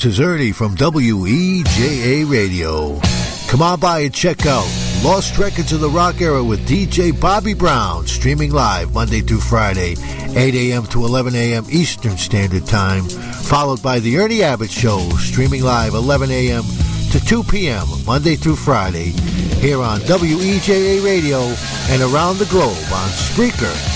This is Ernie from WEJA Radio. Come on by and check out Lost Records of the Rock Era with DJ Bobby Brown, streaming live Monday through Friday, 8 a.m. to 11 a.m. Eastern Standard Time, followed by The Ernie Abbott Show, streaming live 11 a.m. to 2 p.m. Monday through Friday, here on WEJA Radio and around the globe on Spreaker.com.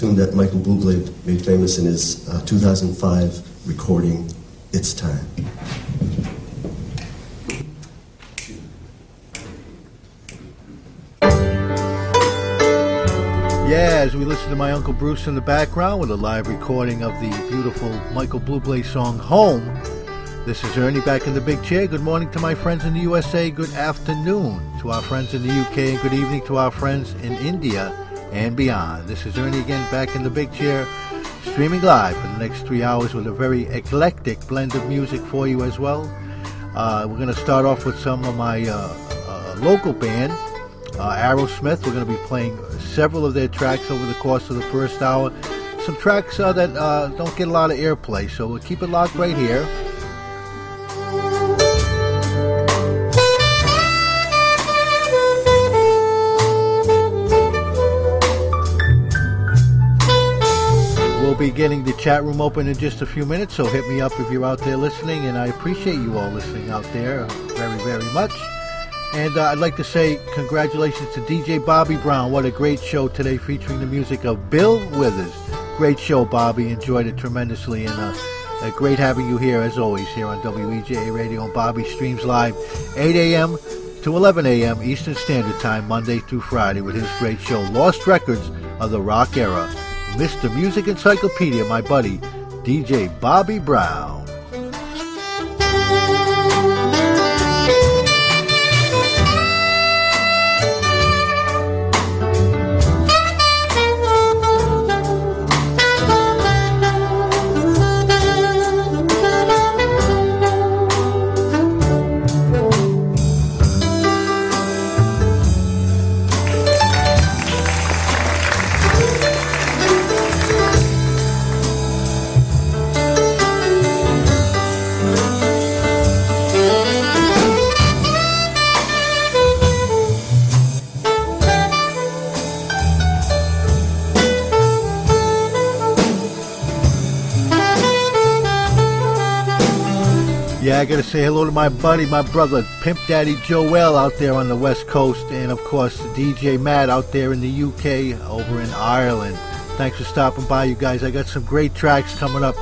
tune that Michael Bublé made famous in his uh, 2005 recording, It's Time. Yeah, as we listen to my Uncle Bruce in the background with a live recording of the beautiful Michael Bublé song Home. This is Ernie back in the big chair. Good morning to my friends in the USA. Good afternoon to our friends in the UK. And good evening to our friends in India and beyond. This is Ernie again back in the big chair, streaming live for the next three hours with a very eclectic blend of music for you as well. Uh, we're going to start off with some of my uh, uh, local band, uh, Aerosmith. We're going to be playing several of their tracks over the course of the first hour. Some tracks uh, that uh, don't get a lot of airplay, so we'll keep it locked right here. Be getting the chat room open in just a few minutes, so hit me up if you're out there listening, and I appreciate you all listening out there very, very much. And uh, I'd like to say congratulations to DJ Bobby Brown. What a great show today featuring the music of Bill Withers. Great show, Bobby. Enjoyed it tremendously, and uh, uh, great having you here as always here on WEJA Radio. And Bobby streams live 8 a.m. to 11 a.m. Eastern Standard Time, Monday through Friday, with his great show, Lost Records of the Rock Era. Mr. Music Encyclopedia, my buddy, DJ Bobby Brown. I gotta say hello to my buddy, my brother, Pimp Daddy Joel out there on the West Coast, and of course DJ Matt out there in the UK, over in Ireland. Thanks for stopping by, you guys. I got some great tracks coming up,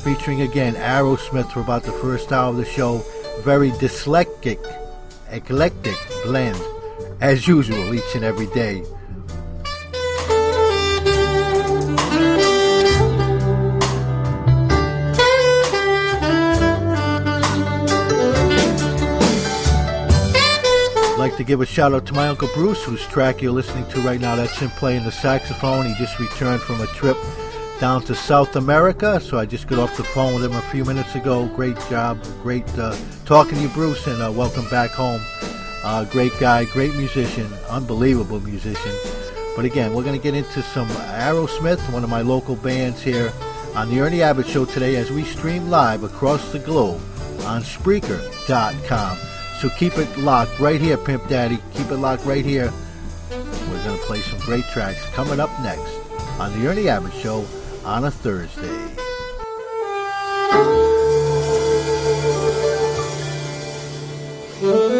featuring again Aerosmith for about the first hour of the show. Very dyslexic, eclectic blend, as usual, each and every day. Like to give a shout out to my Uncle Bruce, whose track you're listening to right now. That's him playing the saxophone. He just returned from a trip down to South America, so I just got off the phone with him a few minutes ago. Great job, great uh, talking to you, Bruce, and uh, welcome back home. Uh, great guy, great musician, unbelievable musician. But again, we're going to get into some Aerosmith, one of my local bands here on the Ernie Abbott Show today as we stream live across the globe on Spreaker.com. So keep it locked right here, Pimp Daddy. Keep it locked right here. We're going to play some great tracks coming up next on The Ernie Abbott Show on a Thursday. You're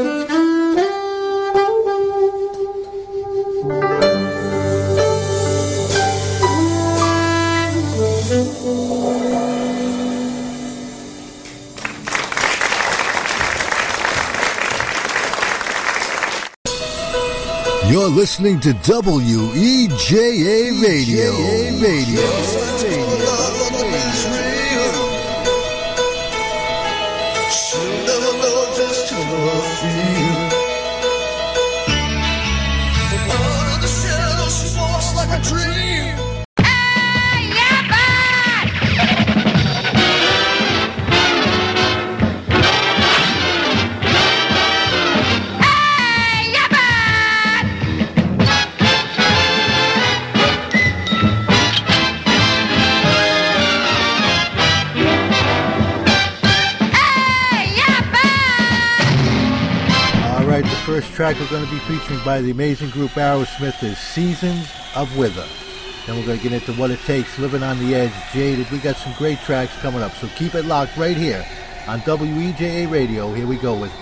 listening to WEJA Radio. WEJA Radio. Track we're going to be featuring by the amazing group Aerosmith is Seasons of Wither. Then we're going to get into what it takes, living on the edge, jaded. We got some great tracks coming up, so keep it locked right here on WEJA Radio. Here we go with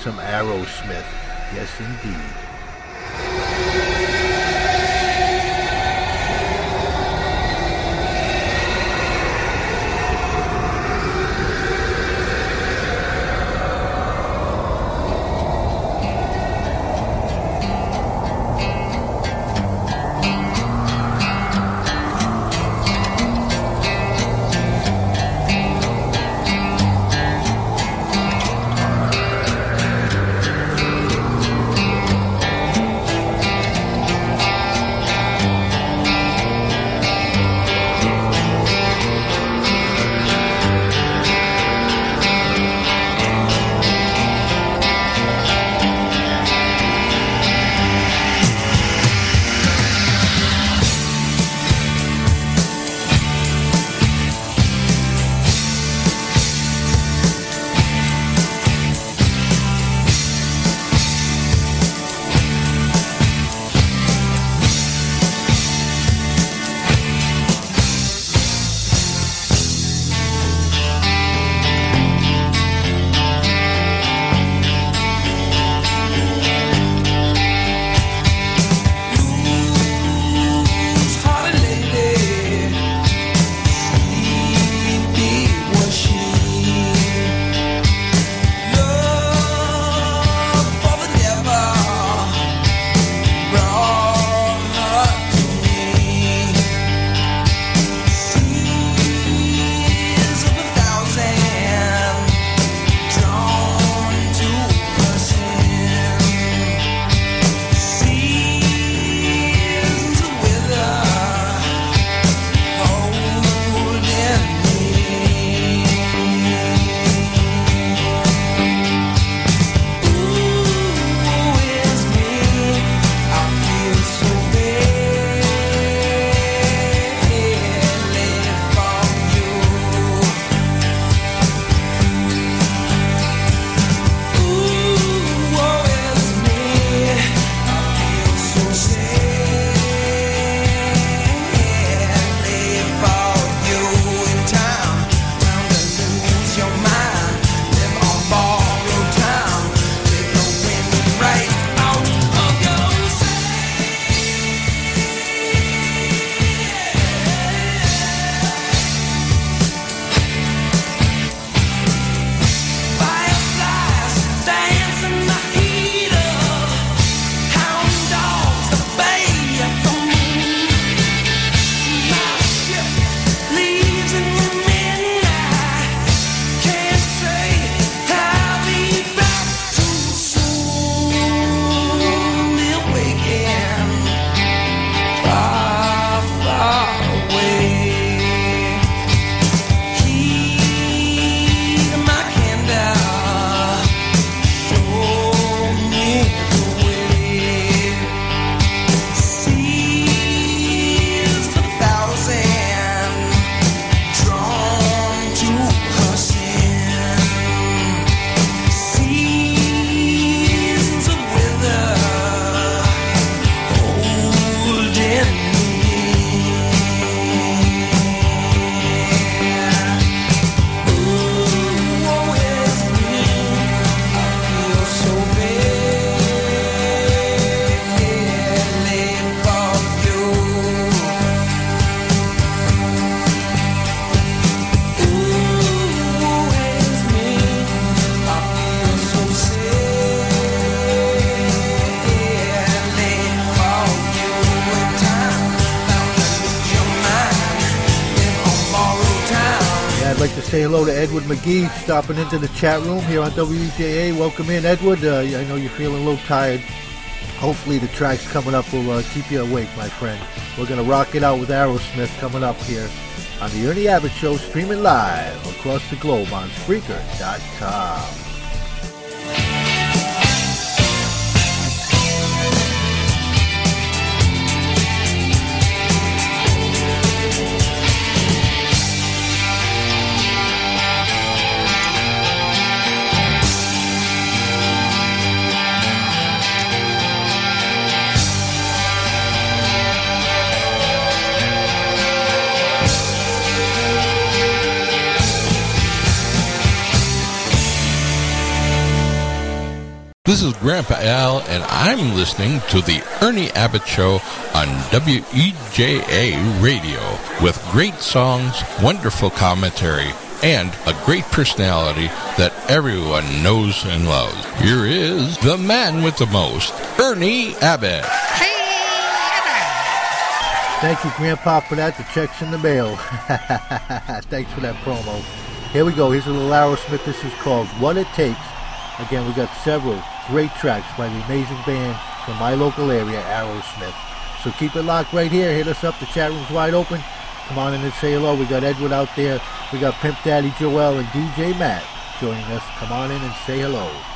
some Aerosmith. Yes, indeed. Edward McGee stopping into the chat room here on WEJA. Welcome in, Edward. Uh, I know you're feeling a little tired. Hopefully, the tracks coming up will uh, keep you awake, my friend. We're going to rock it out with Aerosmith coming up here on the Ernie Abbott Show, streaming live across the globe on Spreaker.com. This is Grandpa Al, and I'm listening to the Ernie Abbott Show on WEJA Radio with great songs, wonderful commentary, and a great personality that everyone knows and loves. Here is the man with the most, Ernie Abbott. Thank you, Grandpa, for that. The check's in the mail. Thanks for that promo. Here we go. Here's a little Aerosmith. This is called What It Takes. Again, we got several great tracks by the amazing band from my local area, Aerosmith. So keep it locked right here. Hit us up. The chat room's wide open. Come on in and say hello. We got Edward out there. We got Pimp Daddy Joel and DJ Matt joining us. Come on in and say hello.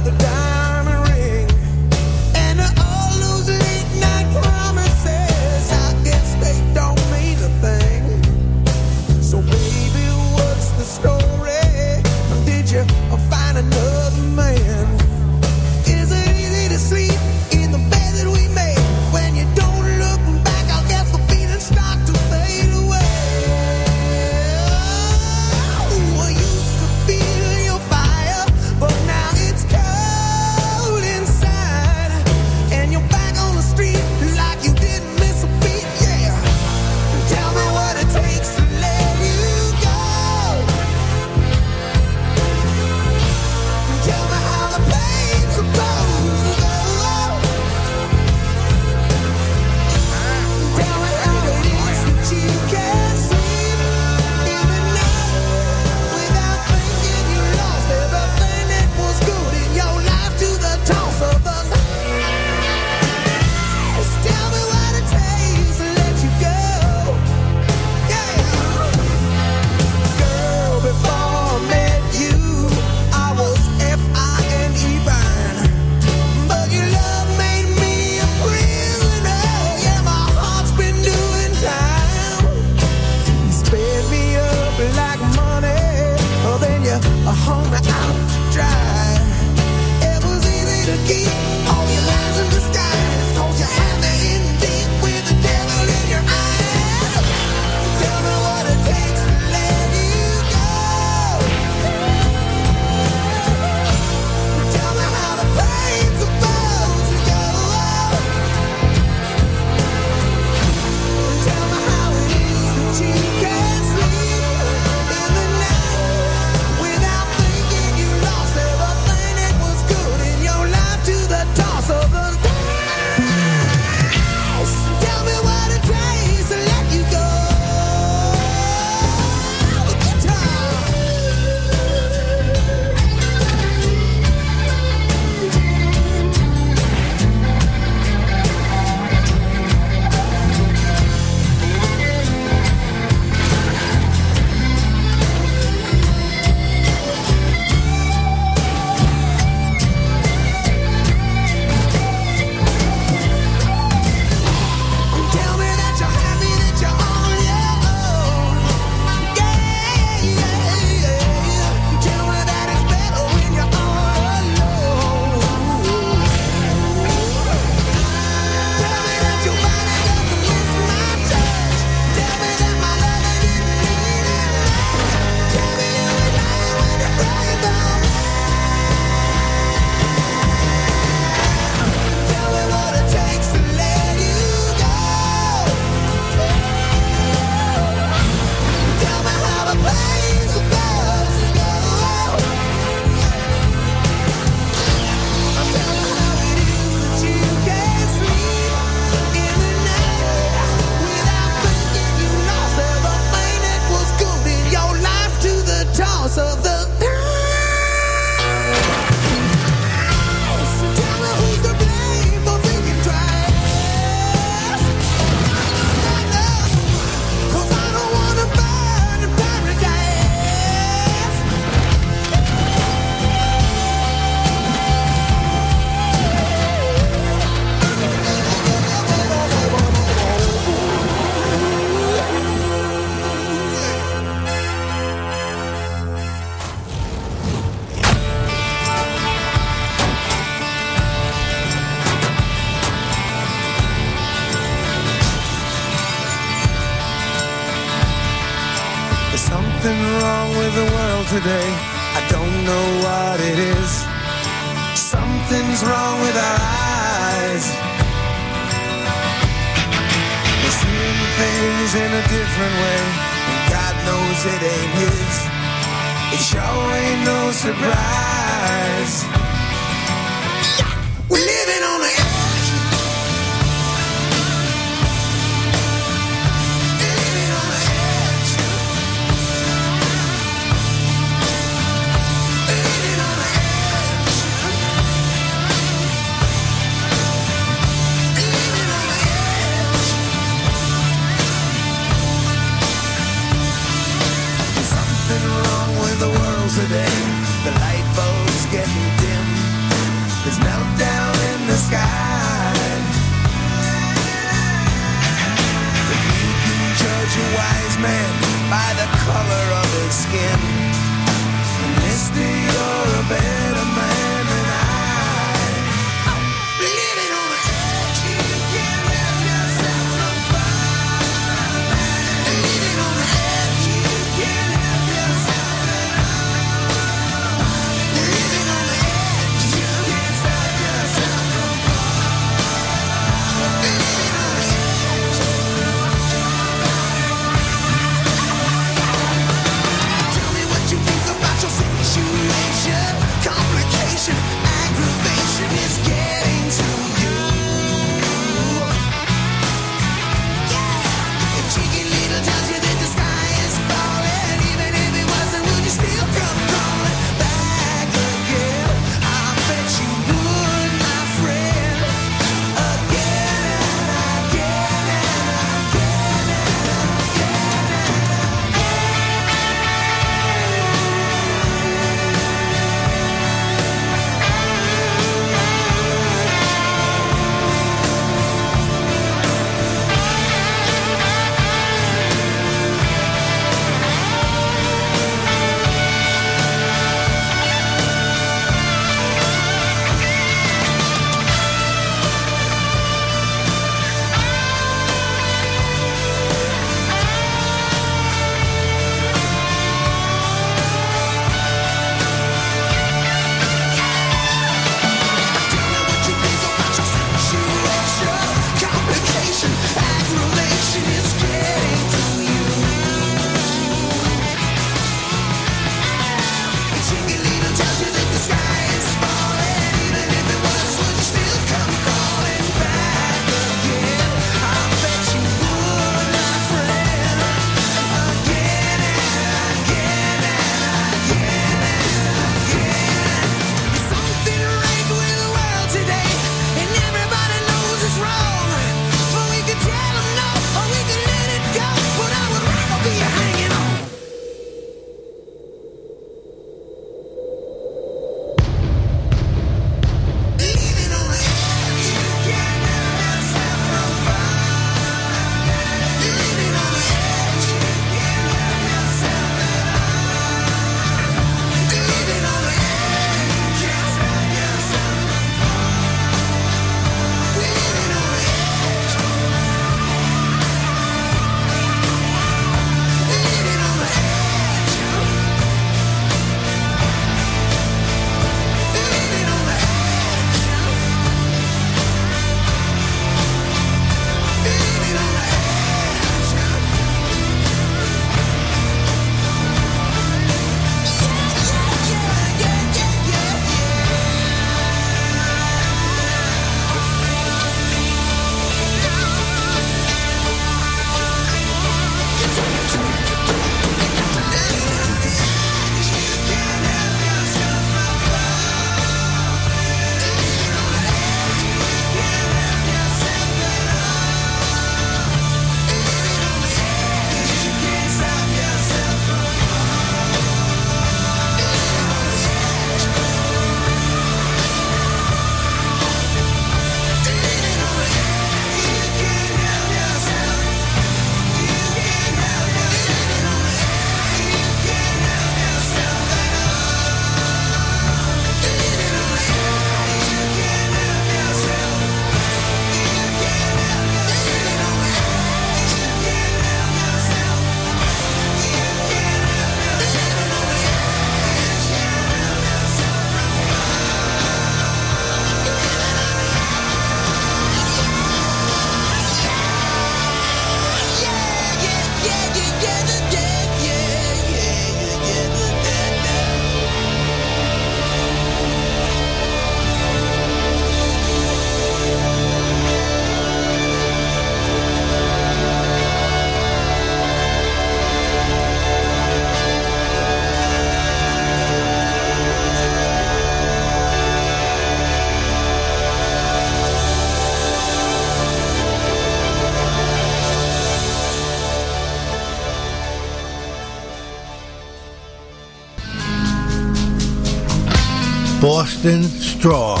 Boston strong,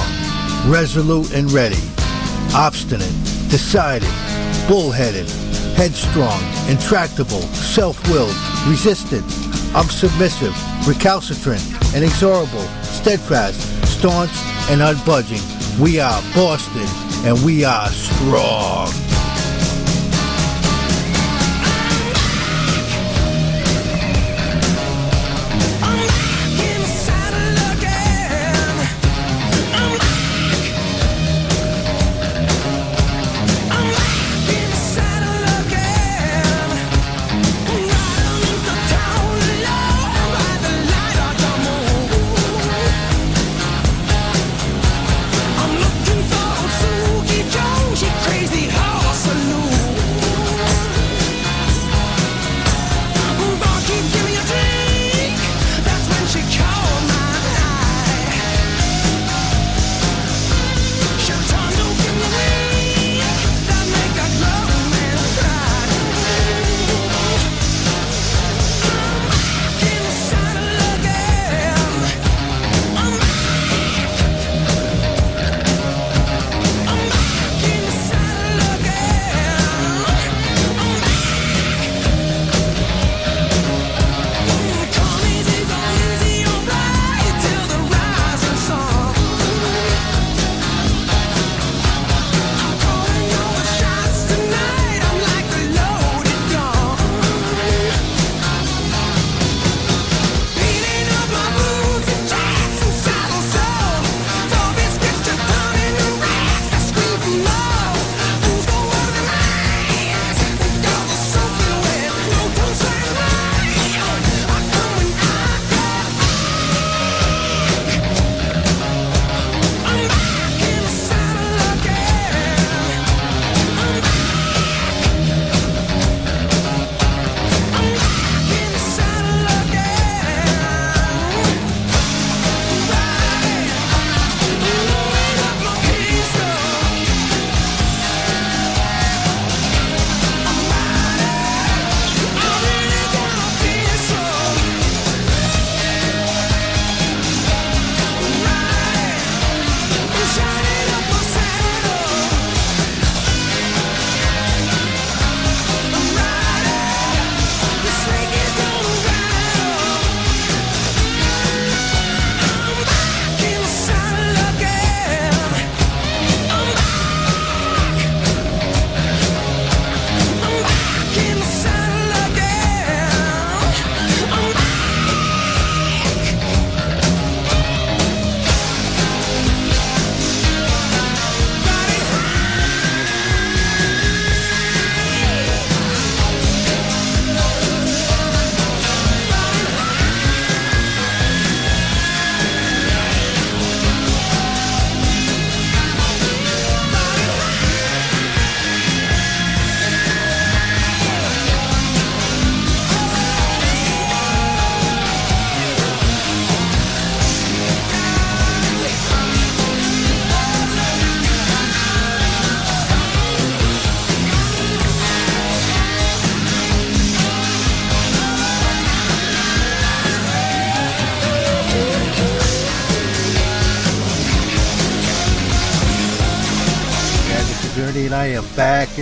resolute and ready, obstinate, decided, bullheaded, headstrong, intractable, self-willed, resistant, unsubmissive, recalcitrant, inexorable, steadfast, staunch, and unbudging. We are Boston, and we are strong.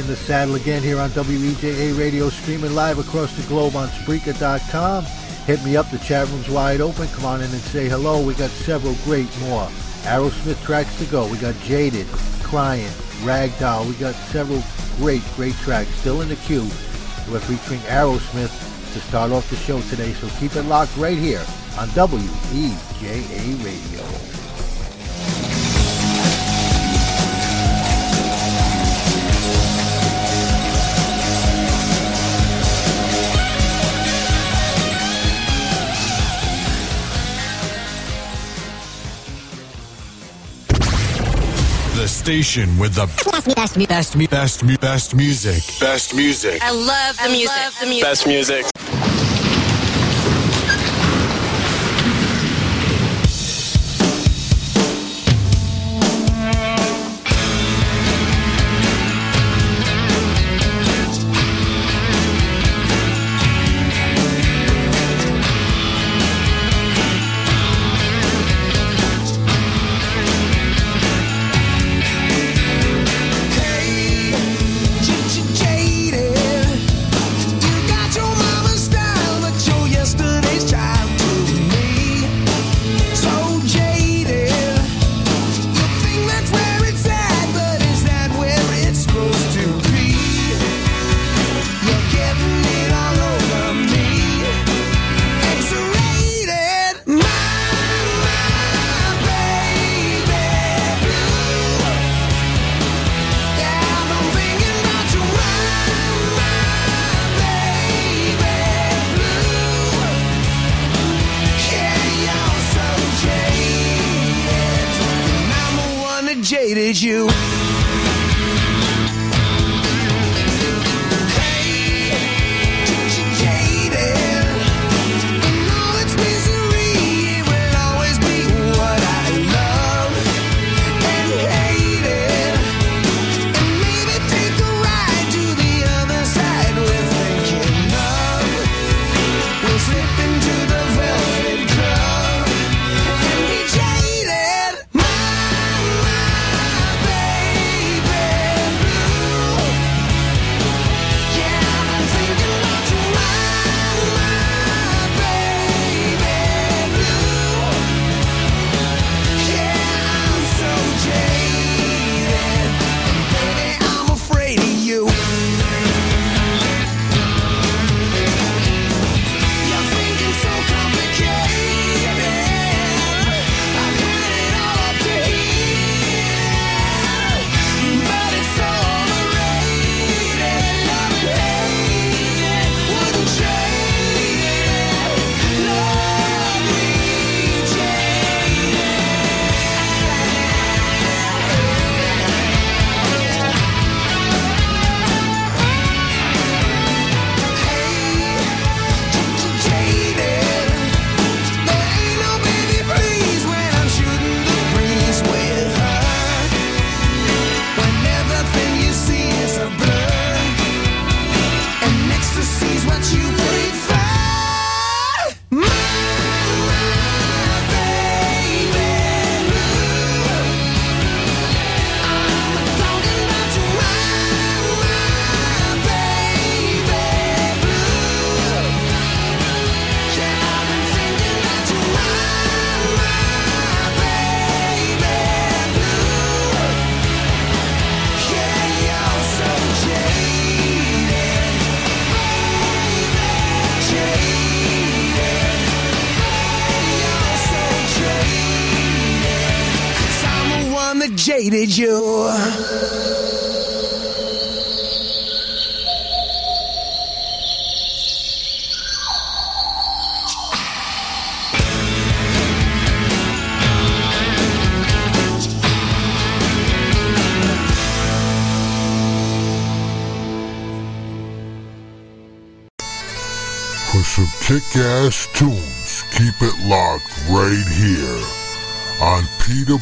In the saddle again here on WEJA Radio, streaming live across the globe on Spreaker.com. Hit me up, the chat room's wide open. Come on in and say hello. We got several great more Aerosmith tracks to go. We got Jaded, Crying, Ragdoll. We got several great, great tracks still in the queue. We're featuring Aerosmith to start off the show today, so keep it locked right here on WEJA Radio. Station with the best, best, best, best, best, best music. Best music. I love the music. the music. Best music.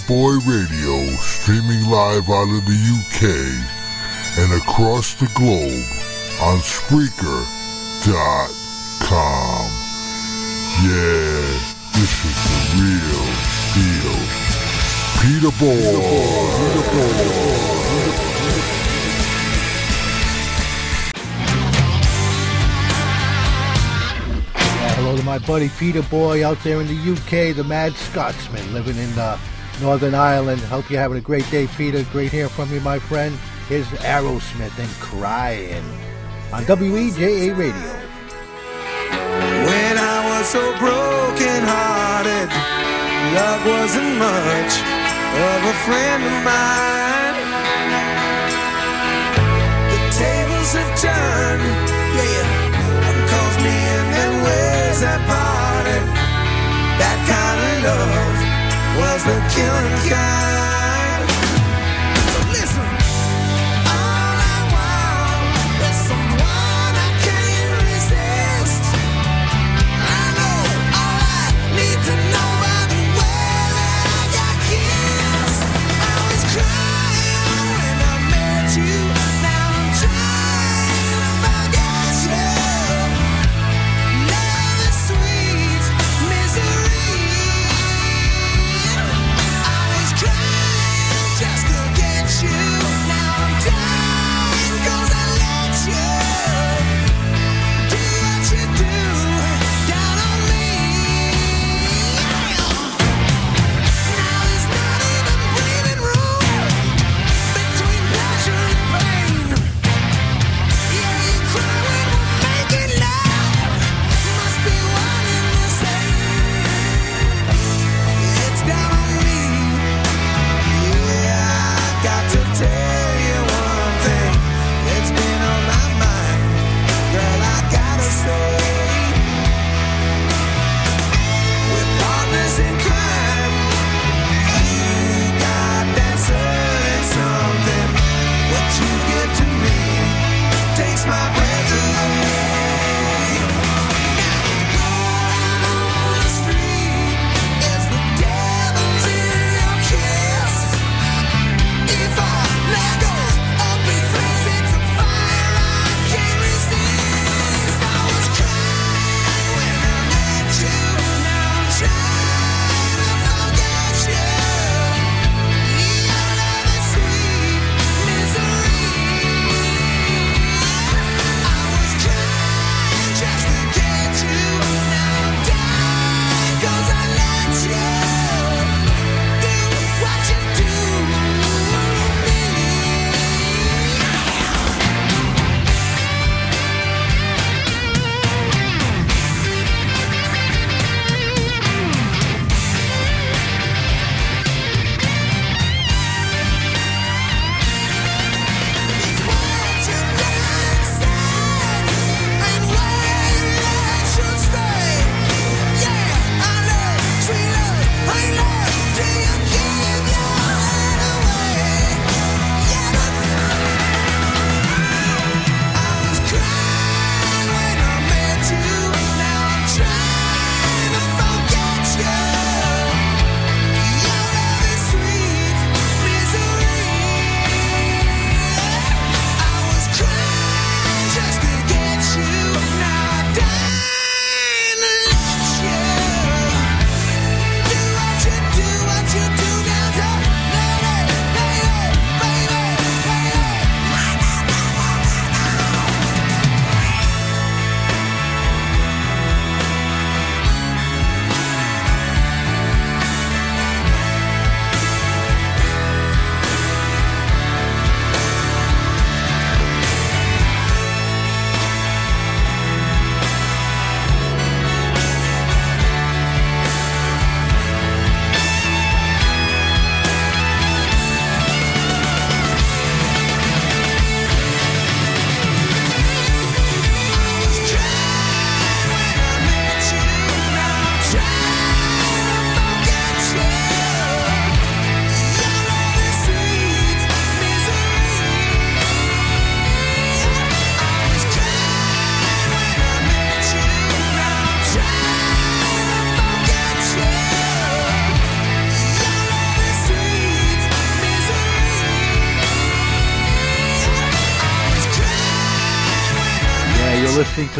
Boy Radio, streaming live out of the UK and across the globe on Spreaker.com. Yeah, this is the real deal. Peter Boy. Peter Boy. Peter Boy. Hello to my buddy Peter Boy out there in the UK, the Mad Scotsman, living in uh, Northern Ireland. Hope you're having a great day, Peter. Great hearing from you, my friend. Here's Aerosmith and Crying on WEJA Radio. When I was so broken hearted, love wasn't much of a friend of mine. The tables have turned, yeah. Me ways parted. That kind of love was the killing kind.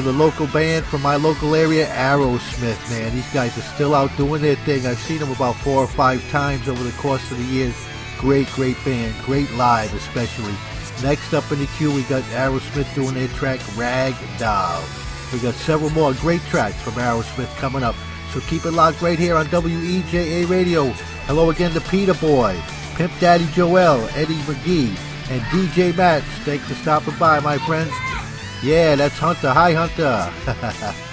The local band from my local area, Aerosmith, man. These guys are still out doing their thing. I've seen them about four or five times over the course of the years. Great, great band. Great live, especially. Next up in the queue, we got Aerosmith doing their track, Rag Doll. We got several more great tracks from Aerosmith coming up. So keep it locked right here on WEJA Radio. Hello again to Peter Boy, Pimp Daddy Joel, Eddie McGee, and DJ Matt. Thanks for stopping by, my friends. Yeah, that's Hunter. Hi, Hunter.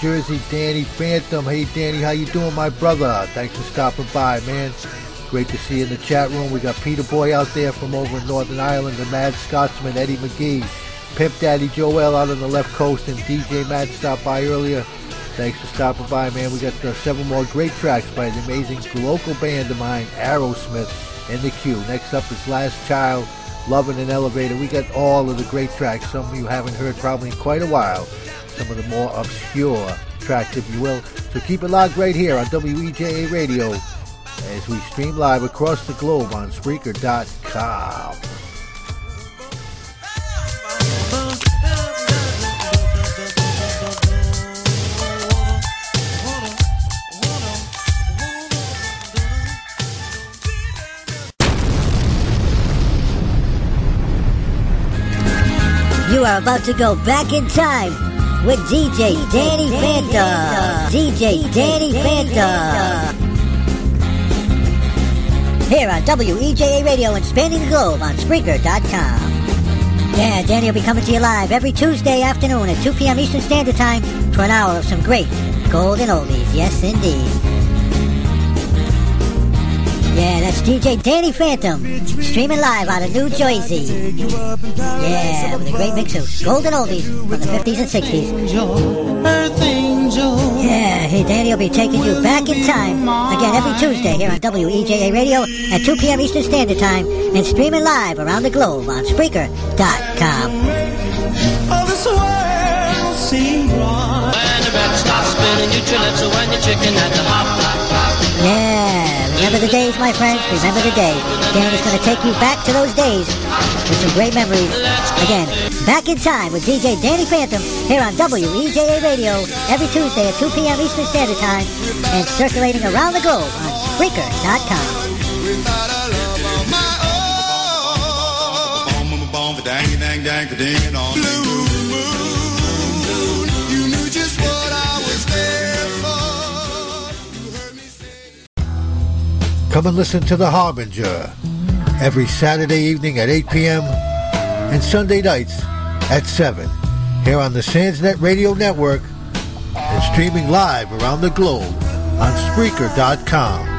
Jersey, Danny Phantom. Hey, Danny, how you doing, my brother? Thanks for stopping by, man. Great to see you in the chat room. We got Peter Boy out there from over in Northern Ireland, the Mad Scotsman, Eddie McGee, Pimp Daddy Joel out on the left coast, and DJ Matt stopped by earlier. Thanks for stopping by, man. We got uh, several more great tracks by the amazing local band of mine, Aerosmith, in the queue. Next up is Last Child, Love in an Elevator. We got all of the great tracks, some of you haven't heard probably in quite a while some of the more obscure tracks, if you will. So keep it locked right here on WEJA Radio as we stream live across the globe on Spreaker.com. You are about to go back in time with DJ Danny Phantom. DJ Danny Phantom. Here on WEJA Radio and spanning the globe on Spreaker.com. Yeah, Danny will be coming to you live every Tuesday afternoon at 2 p.m. Eastern Standard Time for an hour of some great golden oldies. Yes, indeed. Yeah, that's DJ Danny Phantom, streaming live out of New Jersey. Yeah, with a great mix of golden oldies from the 50s and 60s. Yeah, hey, Danny will be taking you back in time again every Tuesday here on WEJA Radio at 2 p.m. Eastern Standard Time and streaming live around the globe on Spreaker.com. All this world seems wrong. When the record stops spinning, you chill it, so when you're chicken at the hop. Yeah, remember the days, my friends. Remember the day. Danny's going to take you back to those days with some great memories. Again, back in time with DJ Danny Phantom here on WEJA Radio every Tuesday at 2 p.m. Eastern Standard Time and circulating around the globe on Spreaker.com. My own. Dang, dang, dang, Come and listen to The Harbinger every Saturday evening at 8 p.m. and Sunday nights at 7 here on the Sandsnet Radio Network and streaming live around the globe on Spreaker.com.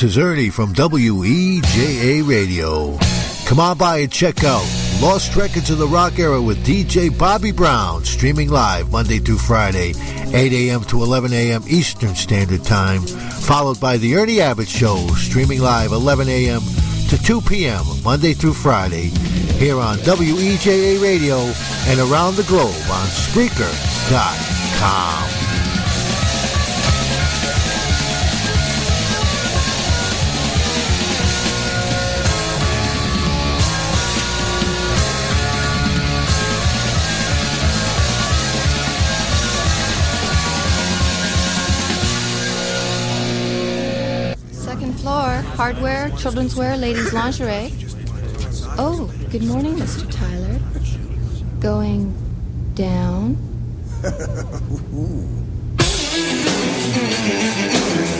This is Ernie from WEJA Radio. Come on by and check out Lost Records of the Rock Era with DJ Bobby Brown, streaming live Monday through Friday, 8 a.m. to 11 a.m. Eastern Standard Time, followed by The Ernie Abbott Show, streaming live 11 a.m. to 2 p.m. Monday through Friday, here on WEJA Radio and around the globe on Spreaker.com. hardware, children's wear, ladies' lingerie. Oh, good morning, Mr. Tyler. Going down?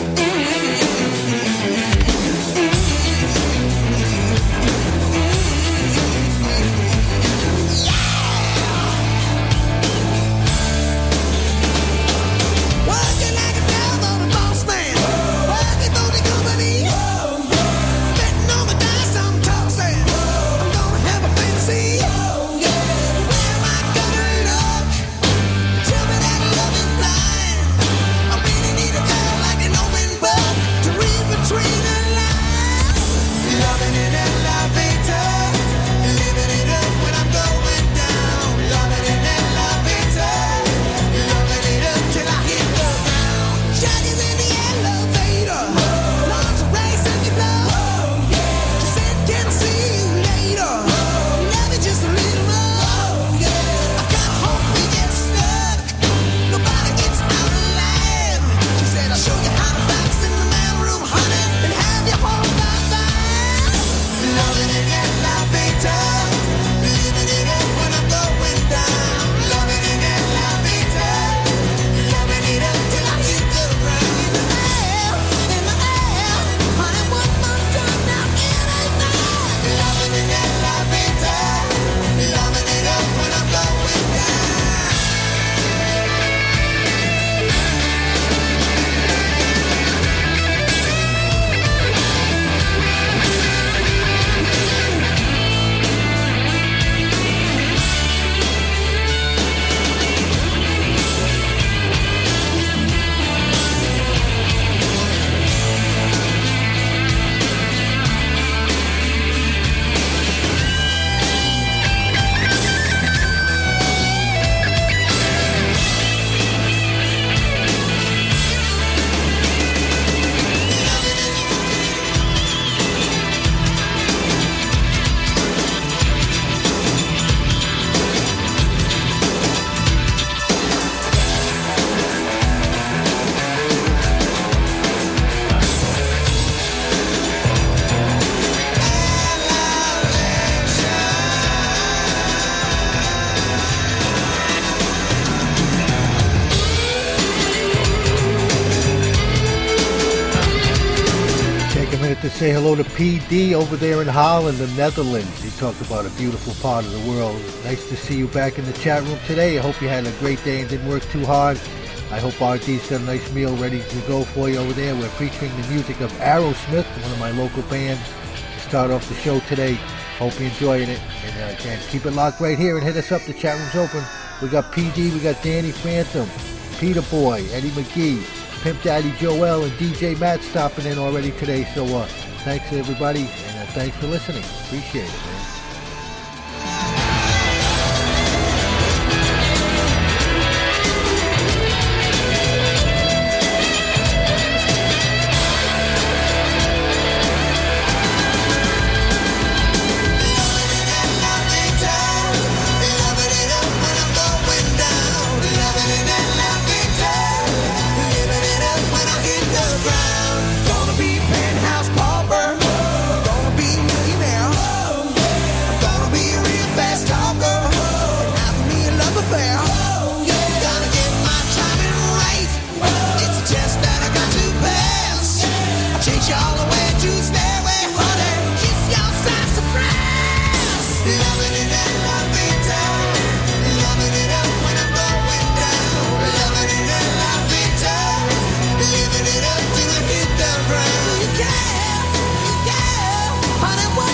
to PD over there in Holland, the Netherlands. He talked about a beautiful part of the world. Nice to see you back in the chat room today. I hope you had a great day and didn't work too hard. I hope RD's got a nice meal ready to go for you over there. We're featuring the music of Aerosmith, one of my local bands, to start off the show today. Hope you're enjoying it. And uh, again, keep it locked right here and hit us up. The chat room's open. We got PD, we got Danny Phantom, Peter Boy, Eddie McGee, Pimp Daddy Joel, and DJ Matt stopping in already today. So uh, Thanks everybody, and uh, thanks for listening. Appreciate it, man. honey,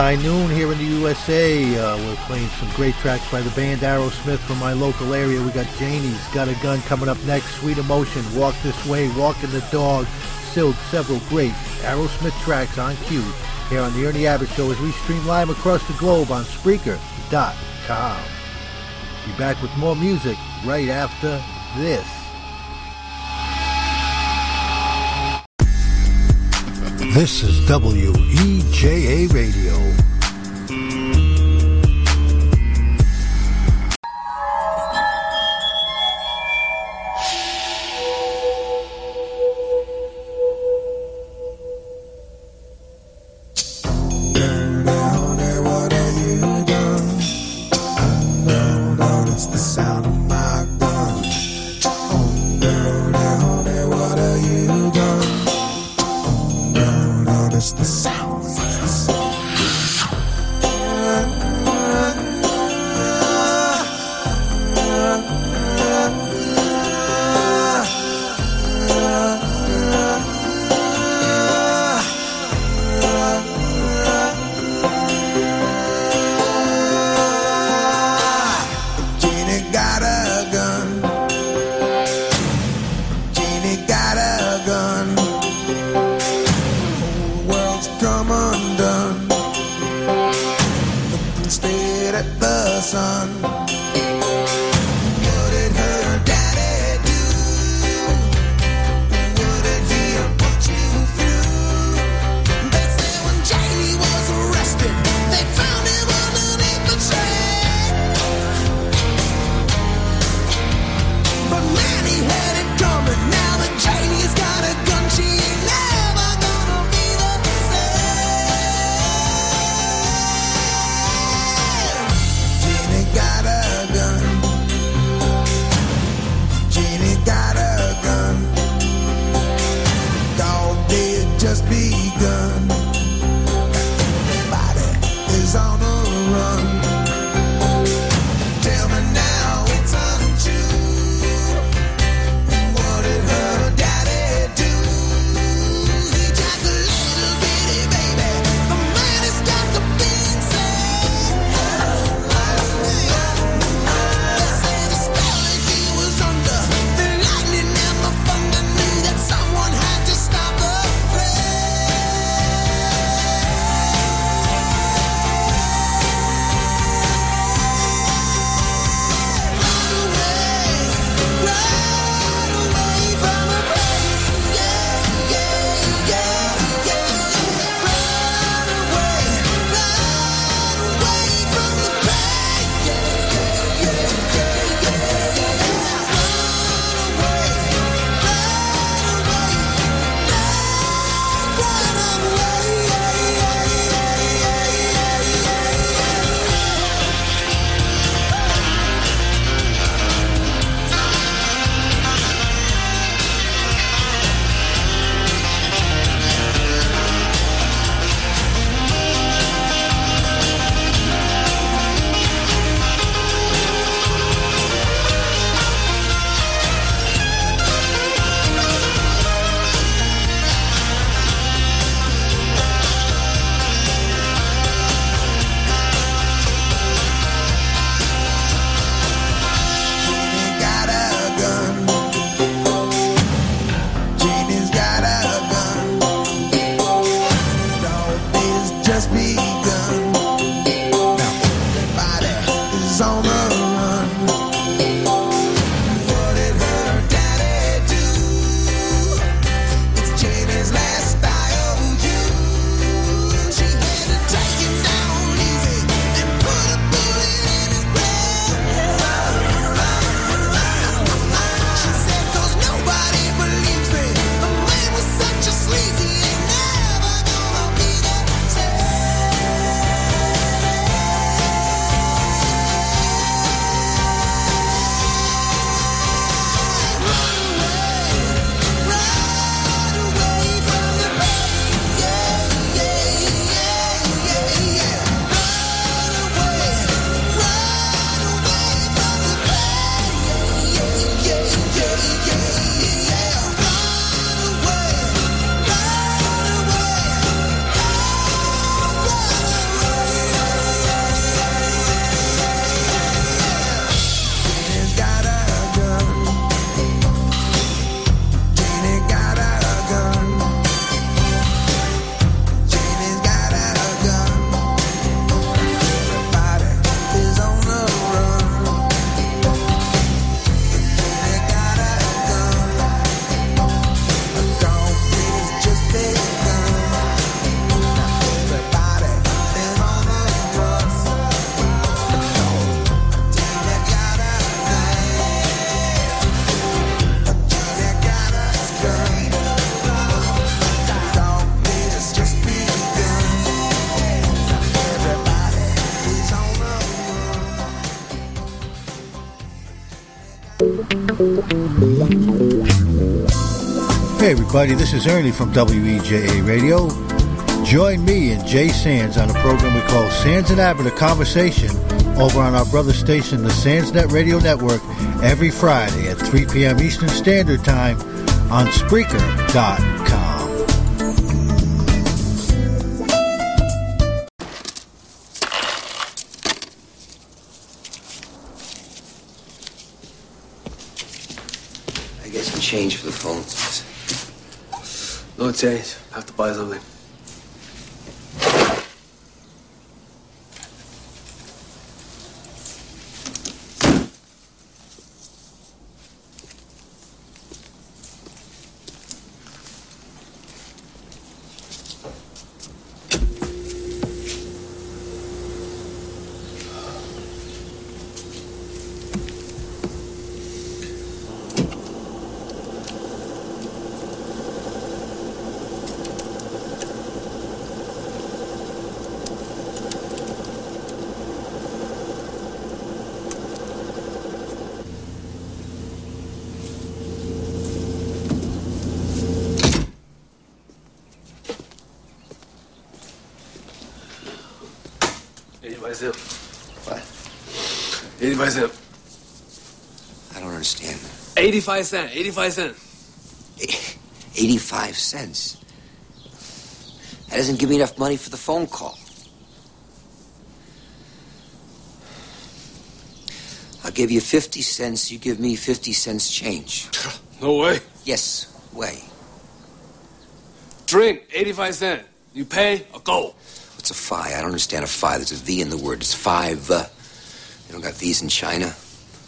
high noon here in the USA. Uh, we're playing some great tracks by the band Aerosmith from my local area. We got Janie's Got a Gun coming up next, Sweet Emotion, Walk This Way, Walking the Dog, still several great Aerosmith tracks on cue here on the Ernie Abbott Show as we stream live across the globe on Spreaker.com. Be back with more music right after this. This is WEJA Radio. The sound. everybody. This is Ernie from WEJA Radio. Join me and Jay Sands on a program we call Sands and Abbott, a conversation over on our brother station, the SandsNet Radio Network, every Friday at 3 p.m. Eastern Standard Time on Spreaker.com. I guess we change for the phone change. I have to buy something. 85 cents. What? 85 cents. I don't understand. 85 cents. 85 cents. 85 cents. That doesn't give me enough money for the phone call. I'll give you 50 cents, you give me 50 cents change. No way. Yes, way. Drink, 85 cents. You pay or go. What's a phi? I don't understand a phi. There's a V in the word. It's five. Uh, you don't got V's in China?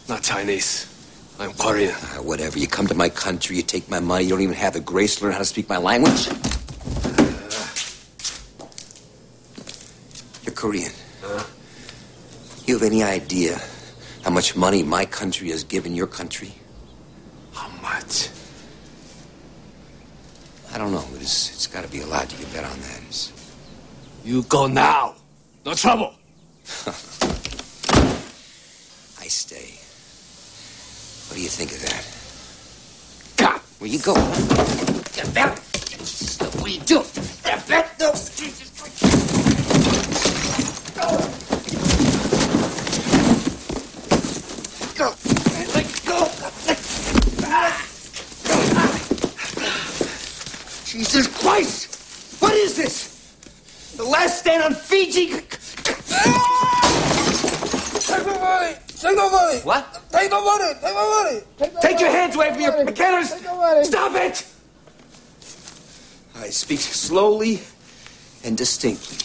Not Chinese. I'm Korean. Uh, whatever. You come to my country, you take my money, you don't even have the grace to learn how to speak my language? You're Korean. Uh, You have any idea how much money my country has given your country? how much? I don't know. It's, it's got to be a lot. You can bet on that. It's, You go now. No trouble. I stay. What do you think of that? God. Where you go? You bet. What do you do? You bet. No. Go. Let go. Ah. Jesus Christ! What is this? The last stand on Fiji? Take the money. Take the money. What? Take the money. Take the money. Take, the Take your money. hands away from your Take the money. McKenna's. Take the money. Stop it! I speak slowly and distinctly.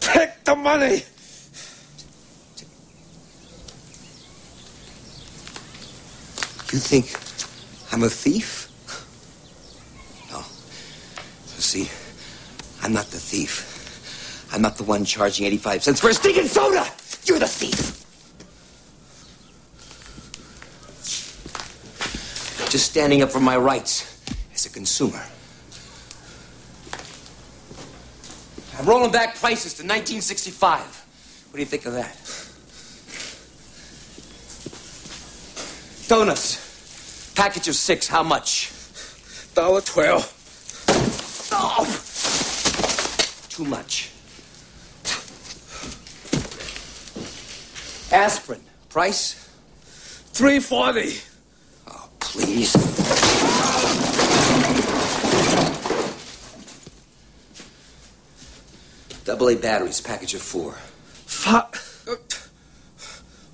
Take the money. You think I'm a thief? No. So see, I'm not the thief. I'm not the one charging 85 cents for a stinking soda! You're the thief! Just standing up for my rights as a consumer. I'm rolling back prices to 1965. What do you think of that? Donuts. Package of six. How much? Dollar twelve. Oh! Too much. Aspirin. Price? Three forty. Oh, please. Double A batteries. Package of four. Four.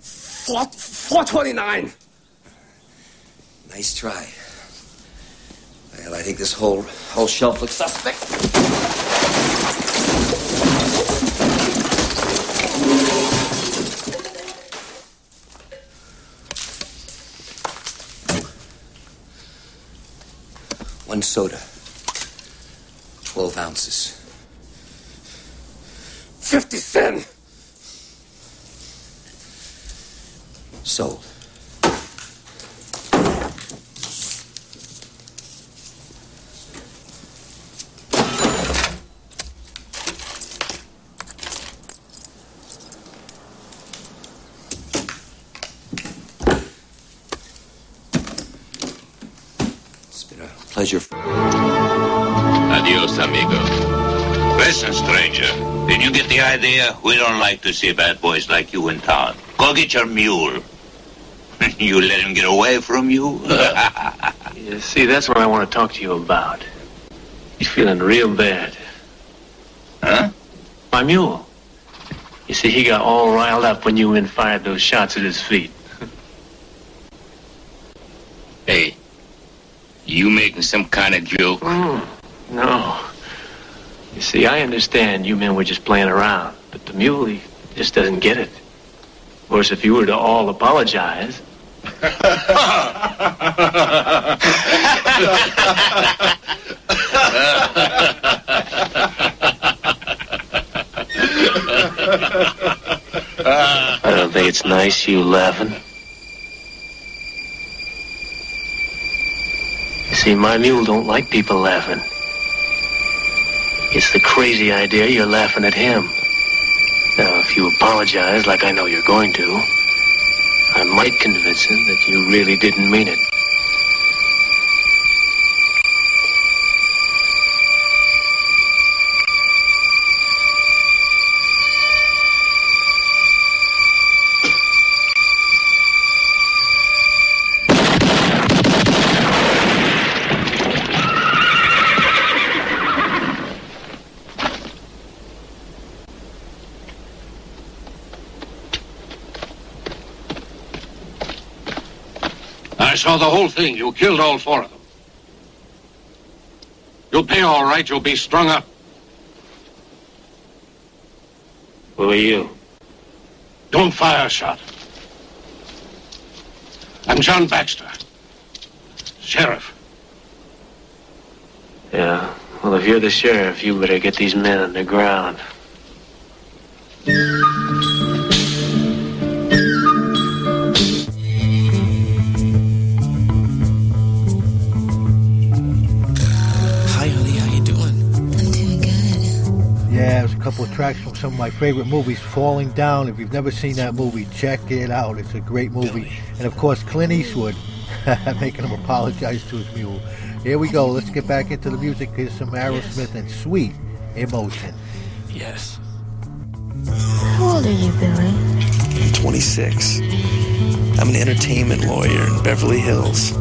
Four. Four twenty nine. Nice try. Well, I think this whole whole shelf looks suspect. One soda. Twelve ounces. Fifty cent. Sold. It's been a pleasure. Adios, amigo. Listen, stranger. Did you get the idea? We don't like to see bad boys like you in town. Go get your mule. you let him get away from you? You see, that's what I want to talk to you about. He's feeling real bad. Huh? My mule. You see, he got all riled up when you men fired those shots at his feet. hey, you making some kind of joke? Mm, no. You see, I understand you men were just playing around, but the muley just doesn't get it. Of course, if you were to all apologize. I don't think it's nice you laughing. See, my mule don't like people laughing. It's the crazy idea you're laughing at him. Now, if you apologize like I know you're going to, I might convince him that you really didn't mean it. Saw the whole thing. You killed all four of them. You'll pay all right. You'll be strung up. Who are you? Don't fire a shot. I'm John Baxter. Sheriff. Yeah. Well, if you're the sheriff, you better get these men on the ground. Tracks from some of my favorite movies, Falling Down. If you've never seen that movie, check it out. It's a great movie. And of course, Clint Eastwood making him apologize to his mule. Here we go. Let's get back into the music. Here's some Aerosmith and Sweet Emotion. Yes. How old are you, Billy? I'm 26. I'm an entertainment lawyer in Beverly Hills.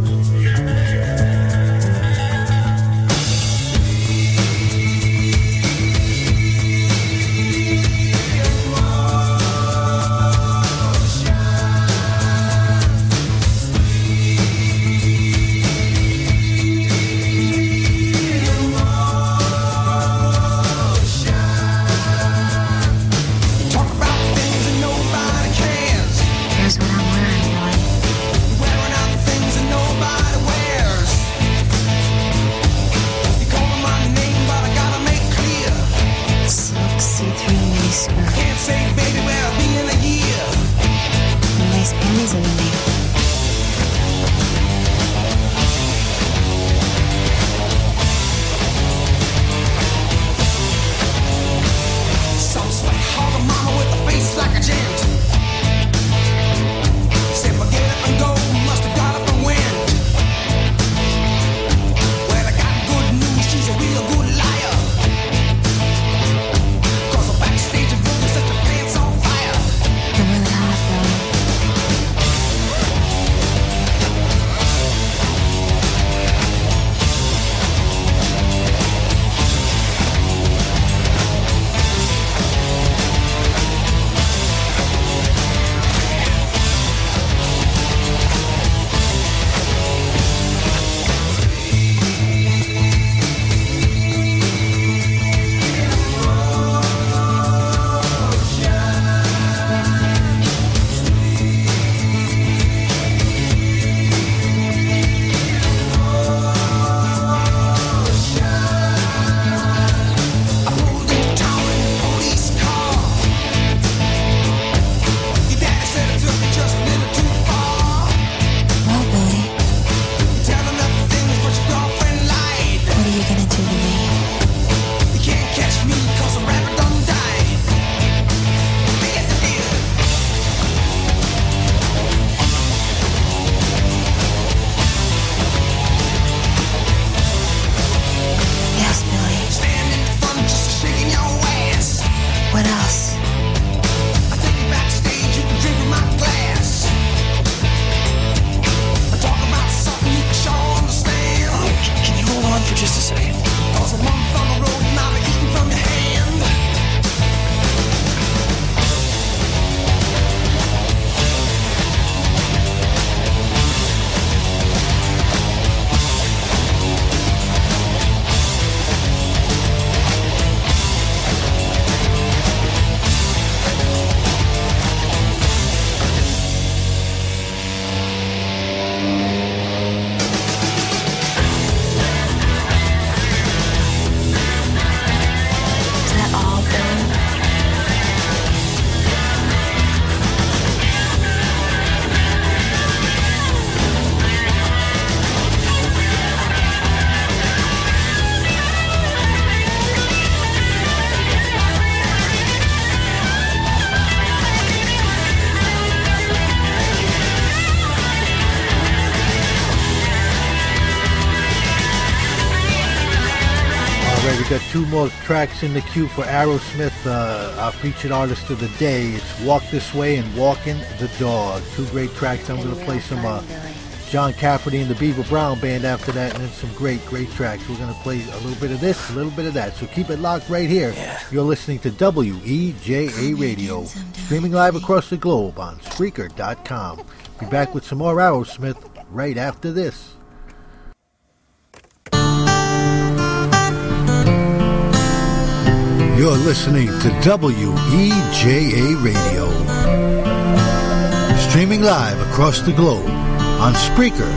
Next in the queue for Aerosmith, uh, our featured artist of the day, it's Walk This Way and Walking the Dog. Two great tracks. I'm going to play some uh, John Cafferty and the Beaver Brown Band after that, and then some great, great tracks. We're going to play a little bit of this, a little bit of that. So keep it locked right here. Yeah. You're listening to WEJA Radio, streaming live across the globe on Spreaker.com. Be back with some more Aerosmith right after this. listening to WEJA Radio. Streaming live across the globe on Spreaker.com.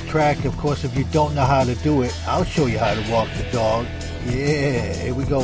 track. Of course, if you don't know how to do it, I'll show you how to walk the dog. Yeah, here we go.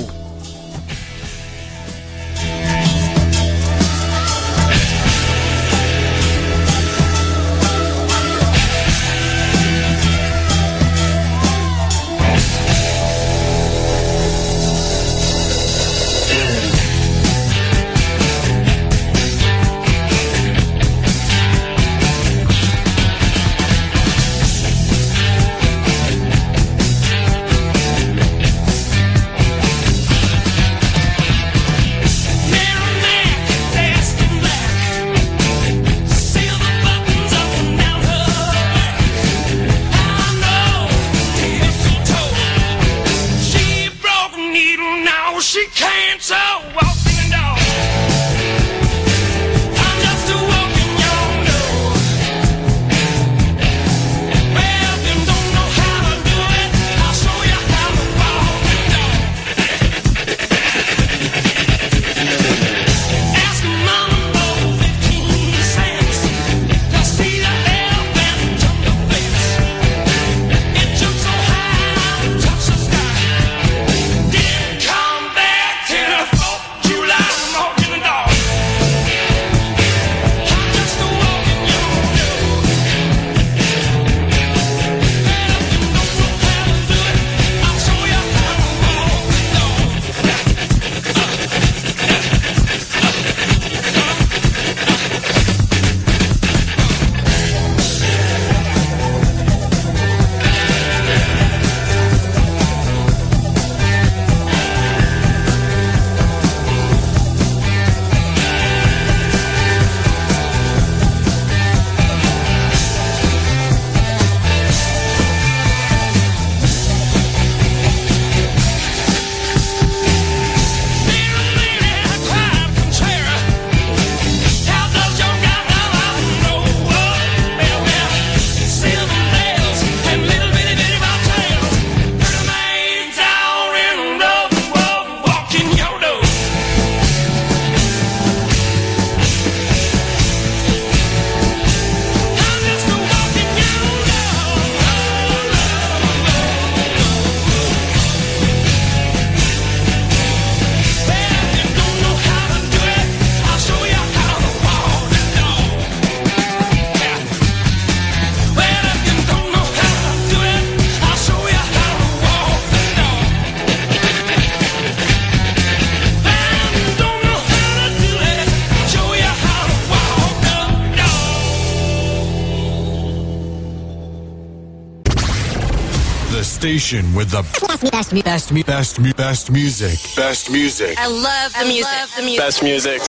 Station with the best, best, best, best, best, best music. Best music. I love the music. Best music.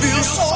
Feel so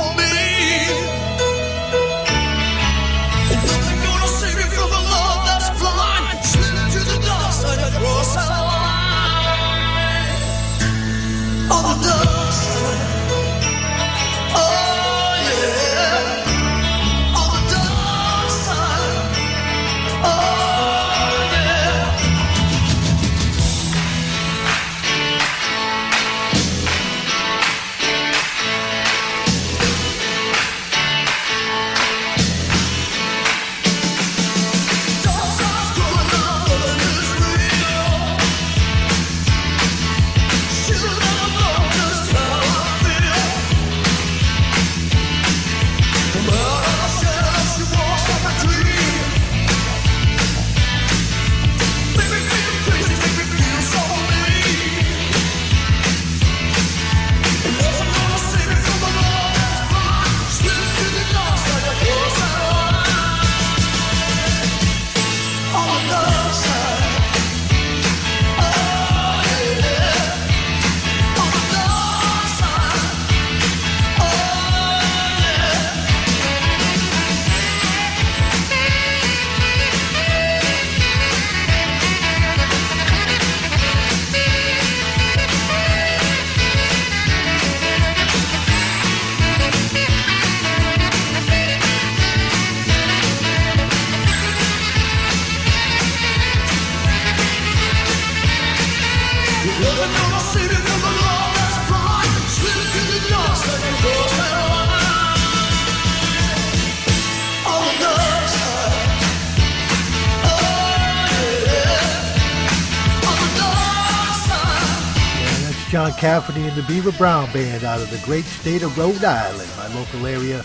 the Beaver Brown Band out of the great state of Rhode Island. My local area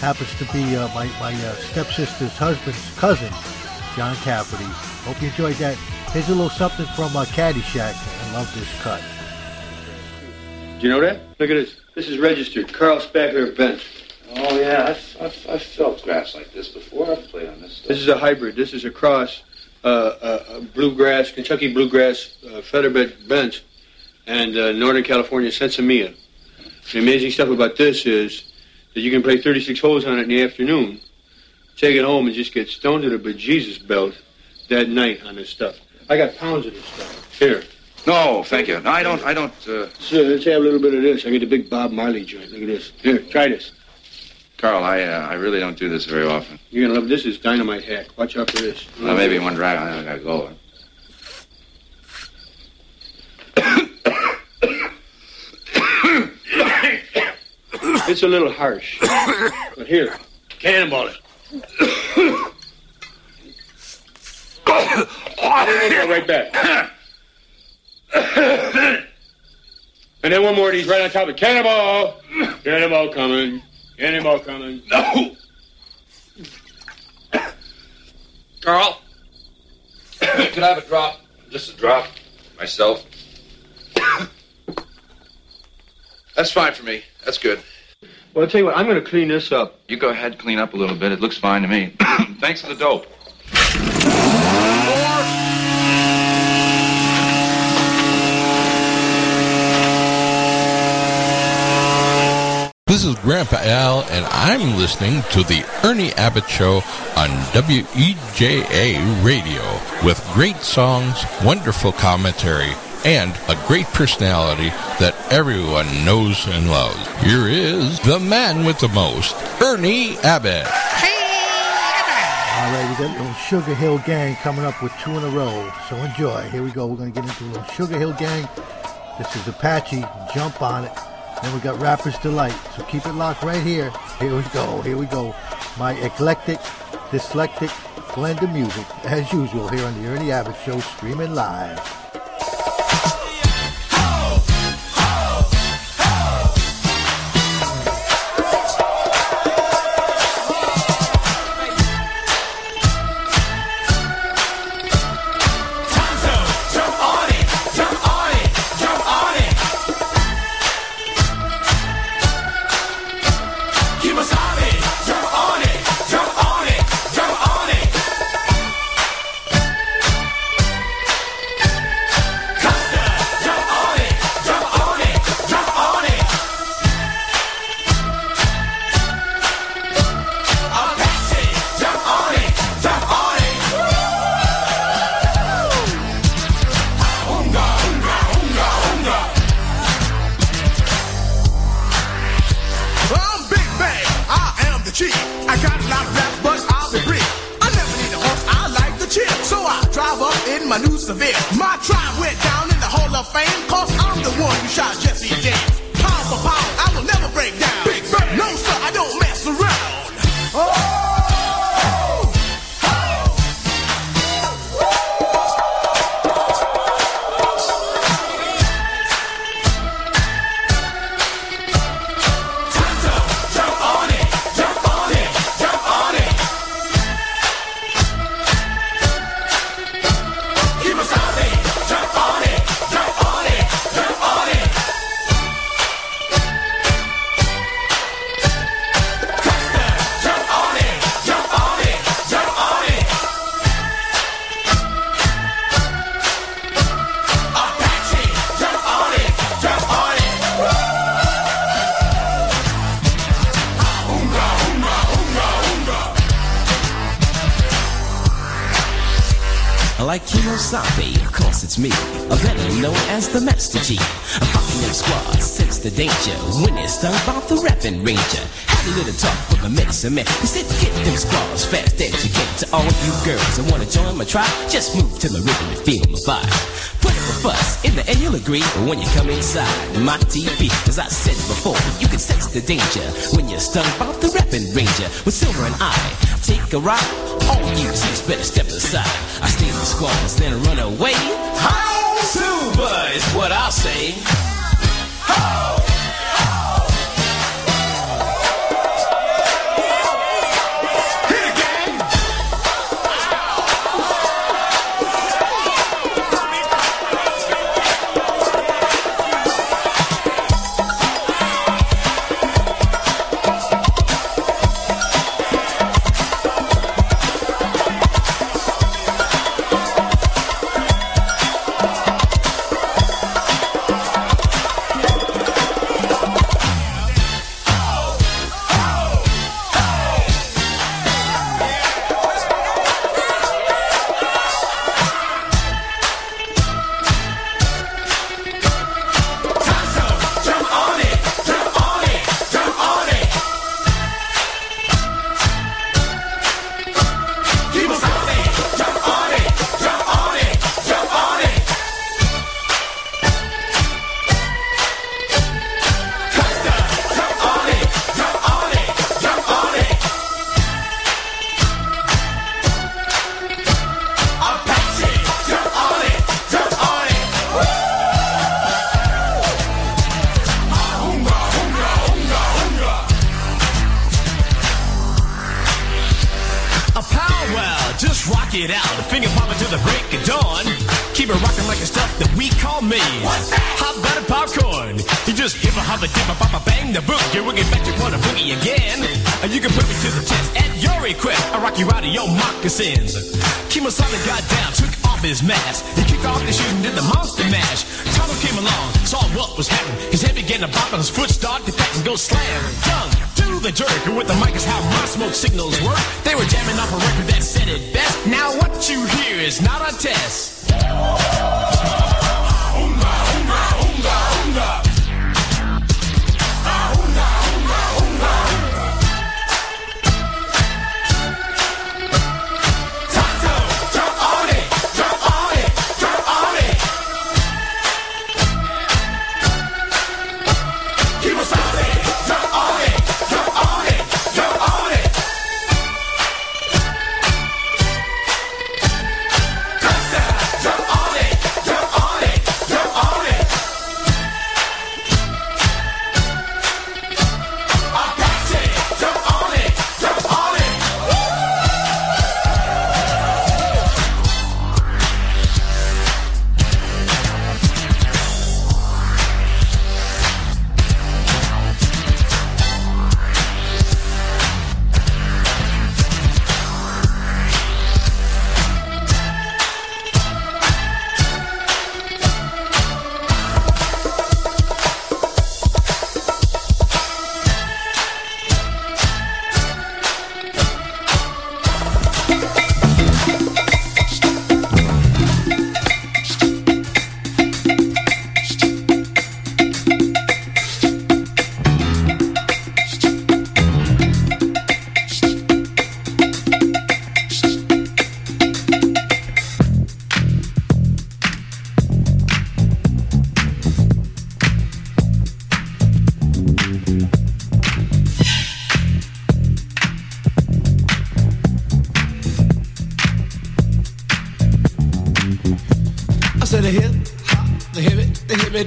happens to be uh, my, my uh, stepsister's husband's cousin, John Cafferty. Hope you enjoyed that. Here's a little something from uh, Caddyshack. I love this cut. Do you know that? Look at this. This is registered. Carl Spackler Bench. Oh, yeah, I've, I've, I've felt grass like this before. I've played on this stuff. This is a hybrid. This is a cross, uh, uh, uh, bluegrass, Kentucky bluegrass, uh, featherbed bench, and uh, Northern California sinsemilla. The amazing stuff about this is that you can play 36 holes on it in the afternoon, take it home, and just get stoned to the bejesus belt that night on this stuff. I got pounds of this stuff. Here. No, thank you. No, I don't, I don't, uh... So let's have a little bit of this. I get the big Bob Marley joint. Look at this. Here, try this. Carl, I, uh, I really don't do this very often. You're gonna love this. Is dynamite hack. Watch out for this. Well, maybe one drag, I gotta go. It's a little harsh. But here, cannonball it. Go right back. and then one more of these right on top of. Cannonball! Cannonball coming. Cannonball coming. No! Carl? Could I have a drop? Just a drop. Myself. That's fine for me. That's good. Well, I'll tell you what, I'm going to clean this up. You go ahead, clean up a little bit. It looks fine to me. Thanks for the dope. This is Grandpa Al, and I'm listening to the Ernie Abbott Show on WEJA Radio with great songs, wonderful commentary, and a great personality that everyone knows and loves. Here is the man with the most, Ernie Abbott. All right, we got a little Sugar Hill Gang coming up with two in a row. So enjoy. Here we go. We're going to get into a little Sugar Hill Gang. This is Apache. Jump on it. Then we got Rapper's Delight. So keep it locked right here. Here we go. Here we go. My eclectic, dyslectic blend of music, as usual, here on the Ernie Abbott Show, streaming live. I'm fucking them squads, sense the danger, when it's stung by the rapping ranger. Had a little talk with my medicine man, he said get them squads fast as you can. To all you girls that wanna join my tribe, just move to the rhythm and feel my vibe. Put up a fuss, in the end you'll agree, but when you come inside my TV, as I said before, you can sense the danger when you're stung by the rapping ranger. With Silver and I, take a ride, all you six better step aside. I in the squads, then run away. How Silver is what I'll say.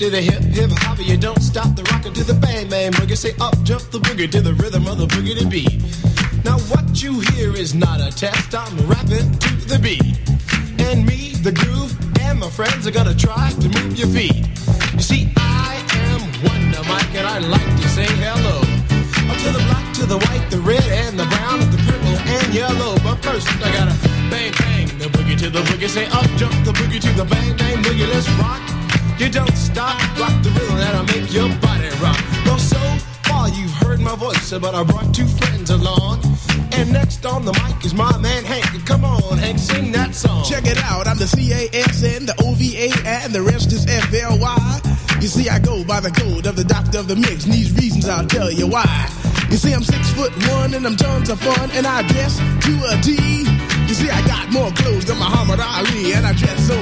To the hip, hip hop. You don't stop the rocker to the bang bang boogie. Say up, jump the boogie to the rhythm of the boogie to beat. Now what you hear is not a test. I'm rapping but I brought two friends along. And next on the mic is my man Hank. Come on, Hank, sing that song. Check it out, I'm the CASN, the OVA, and the rest is FLY. You see, I go by the code of the doctor of the mix, and these reasons I'll tell you why. You see, I'm six foot one, and I'm tons of fun, and I dress to a T. You see, I got more clothes than Muhammad Ali, and I dress so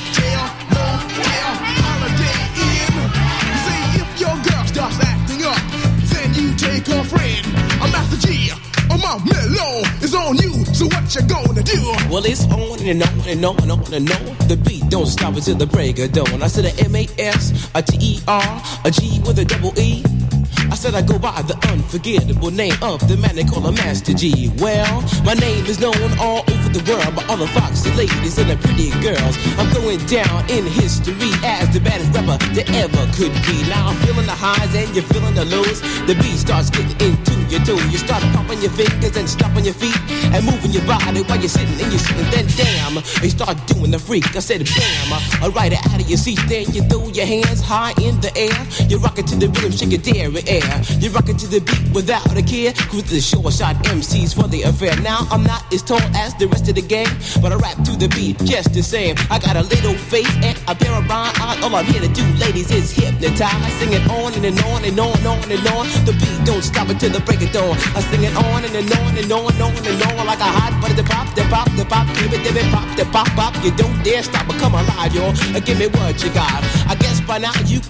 Well, it's on and on and on and on and on. The beat don't stop until the break of dawn. I said a M A S, a T E R, a G with a double E. I said I go by the unforgettable name of the man they call a Master Gee. Well, my name is known all over the world by all the foxy ladies and the pretty girls. I'm going down in history as the baddest rapper that ever could be. Now I'm feeling the highs and you're feeling the lows. The beat starts getting into your toe. You start popping your fingers and stomping your feet and moving your body while you're sitting and you're sitting. Then damn, you start doing the freak. I said bam, I ride it out of your seat. Then you throw your hands high in the air. You rock it to the rhythm, shake your dairy air. You rock it to the beat without a care. Cruise the short shot MCs for the affair. Now I'm not as tall as the rest of the gang, but I rap to the beat just the same. I got a little face and a pair of rhyme eyes. All I'm here to do, ladies, is hypnotize. I sing it on and, and on and on and on and on. The beat don't stop until the break of dawn. I sing it on and, and on and on and on and on like a hot butter. Pop, the pop, the pop, give it, give it, pop, the pop, pop. You don't dare stop or come alive, yo. Give me what you got. I guess by now you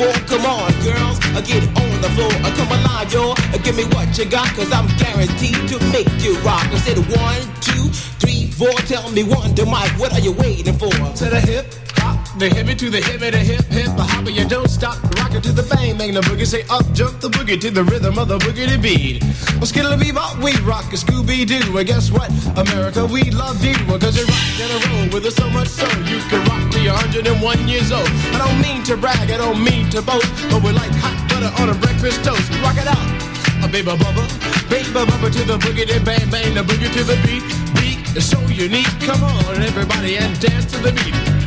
four. Come on, girls, I get it on the floor. I come alive, yo. I uh, give me what you got, cause I'm guaranteed to make you rock. I said one, two, three, four. Tell me one, to Mike, what are you waiting for? To the hip, hop, the hippie to the hippie, the hip, hip, the hopper, you don't stop. Rock it to the bang, bang the boogie. Say up, jump the boogie to the rhythm of the boogie to beat. Well, skittle bebop, we rock a Scooby Doo. And guess what? America, we love you. Cause you rock in a row with us so much so you can rock you're 101 years old. I don't mean to brag, I don't mean to boast, but we're like hot butter on a breakfast toast. Rock it out. A baby bubba, baby bubba to the boogie, then bang bang the boogie to the beat. Beat is so unique. Come on, everybody, and dance to the beat.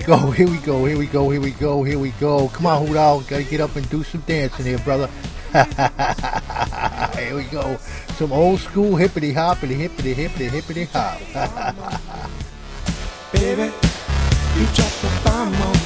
We go, here we go, here we go, here we go, here we go. Come on, Hudal, gotta get up and do some dancing here, brother. here we go. Some old school hippity hoppity hippity hippity hippity hop. Baby, you dropped the bomb on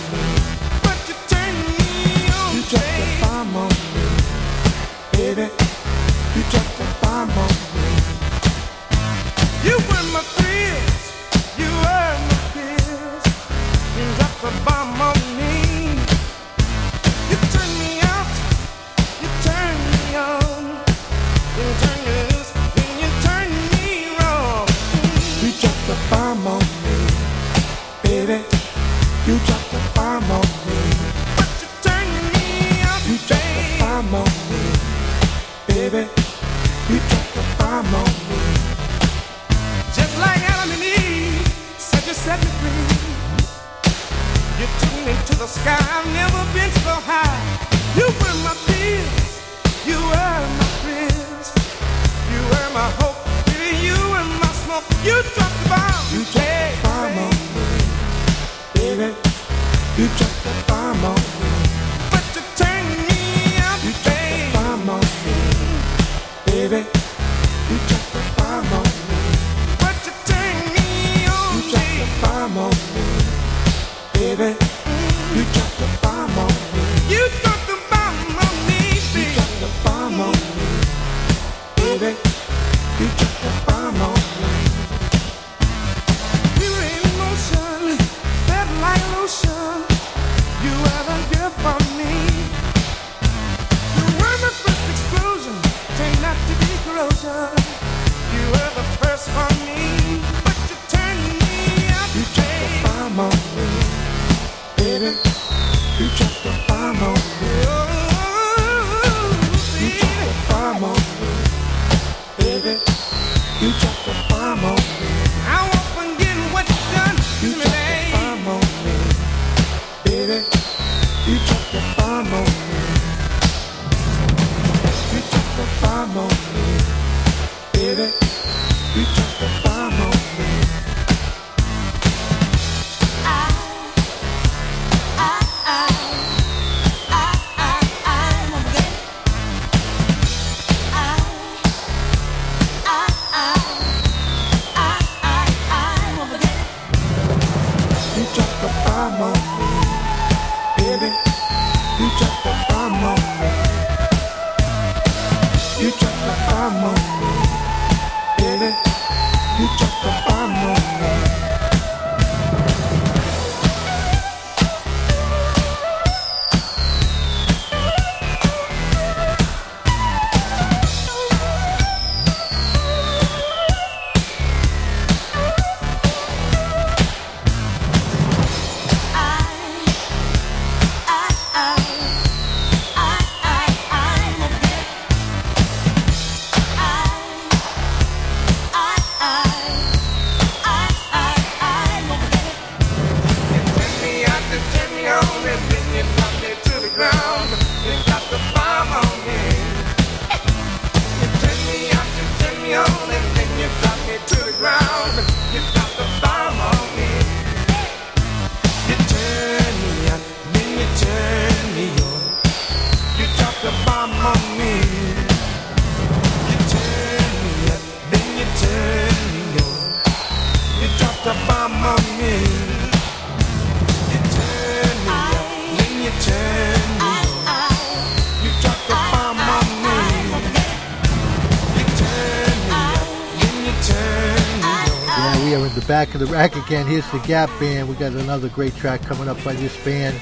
back of the rack again. Here's the Gap Band. We got another great track coming up by this band.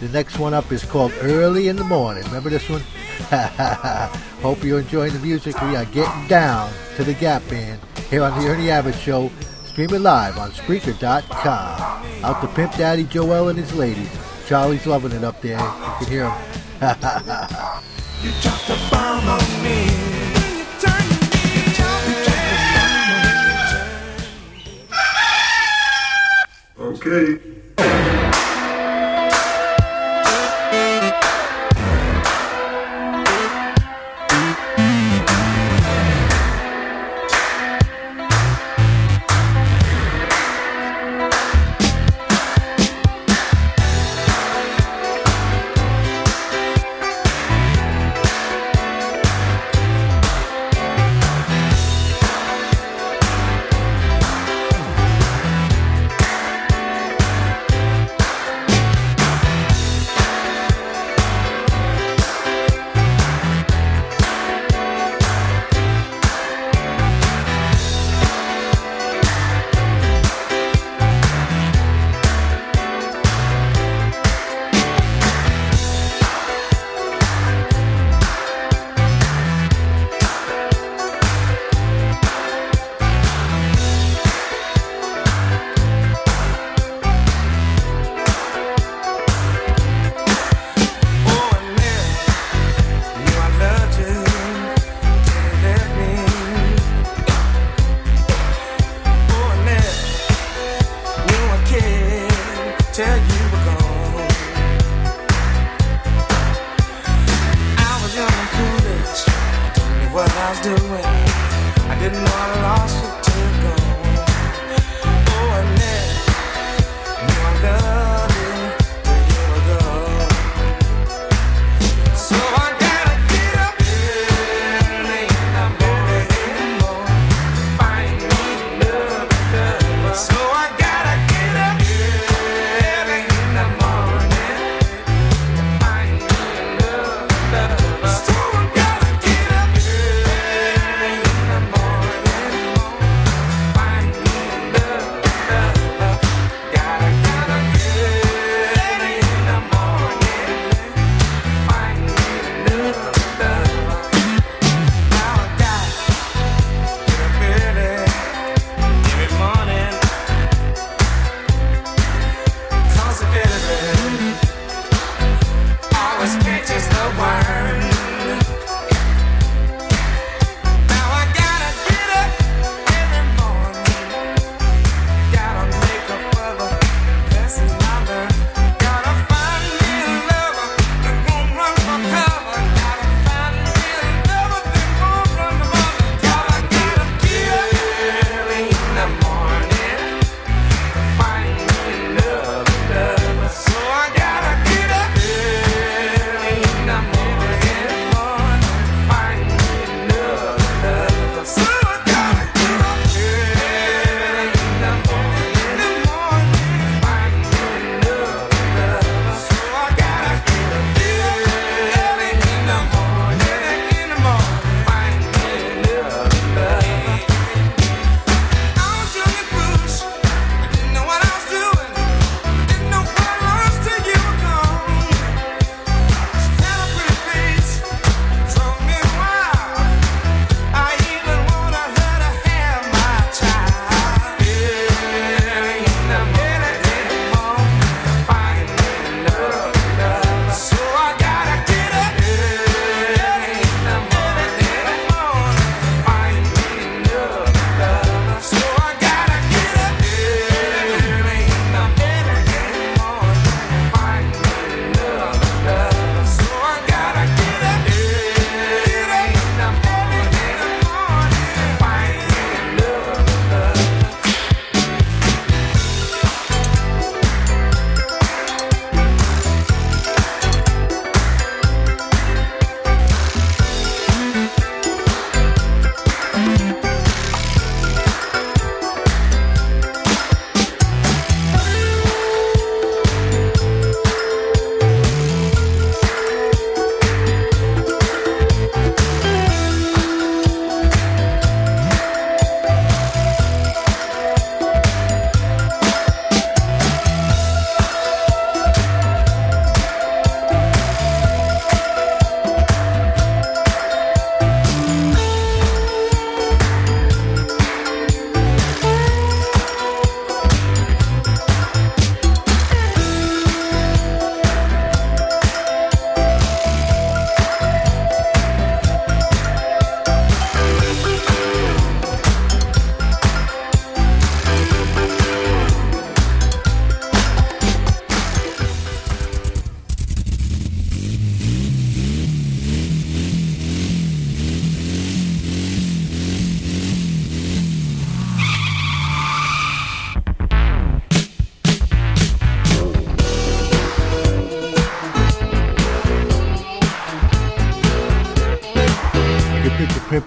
The next one up is called Early in the Morning. Remember this one? Hope you're enjoying the music. We are getting down to the Gap Band here on the Ernie Abbott Show, streaming live on Spreaker.com. Out to Pimp Daddy Joel and his ladies. Charlie's loving it up there. You can hear him. you dropped a bomb on me. Hey.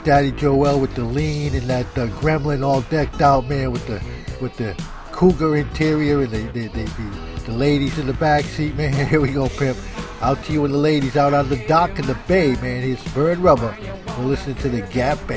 Daddy Joel with the lean and that uh, gremlin all decked out man with the with the cougar interior and the the, the, the, the ladies in the back seat, man. Here we go, pimp. Out to you and the ladies out on the dock in the bay, man. It's Burn Rubber. We're listening to the Gap Band.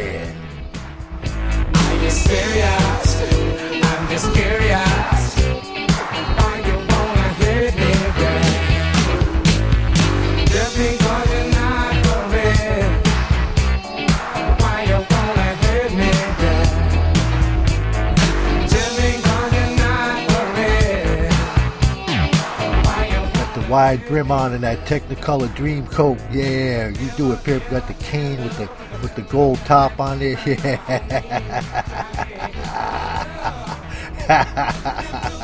brim on and that Technicolor dream coat. Yeah, you do it, Pip. Got the cane with the with the gold top on it. Yeah.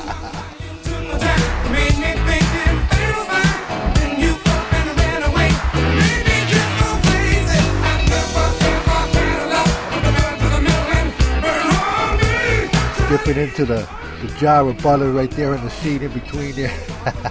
dipping into the, the jar of butter right there in the seat in between there.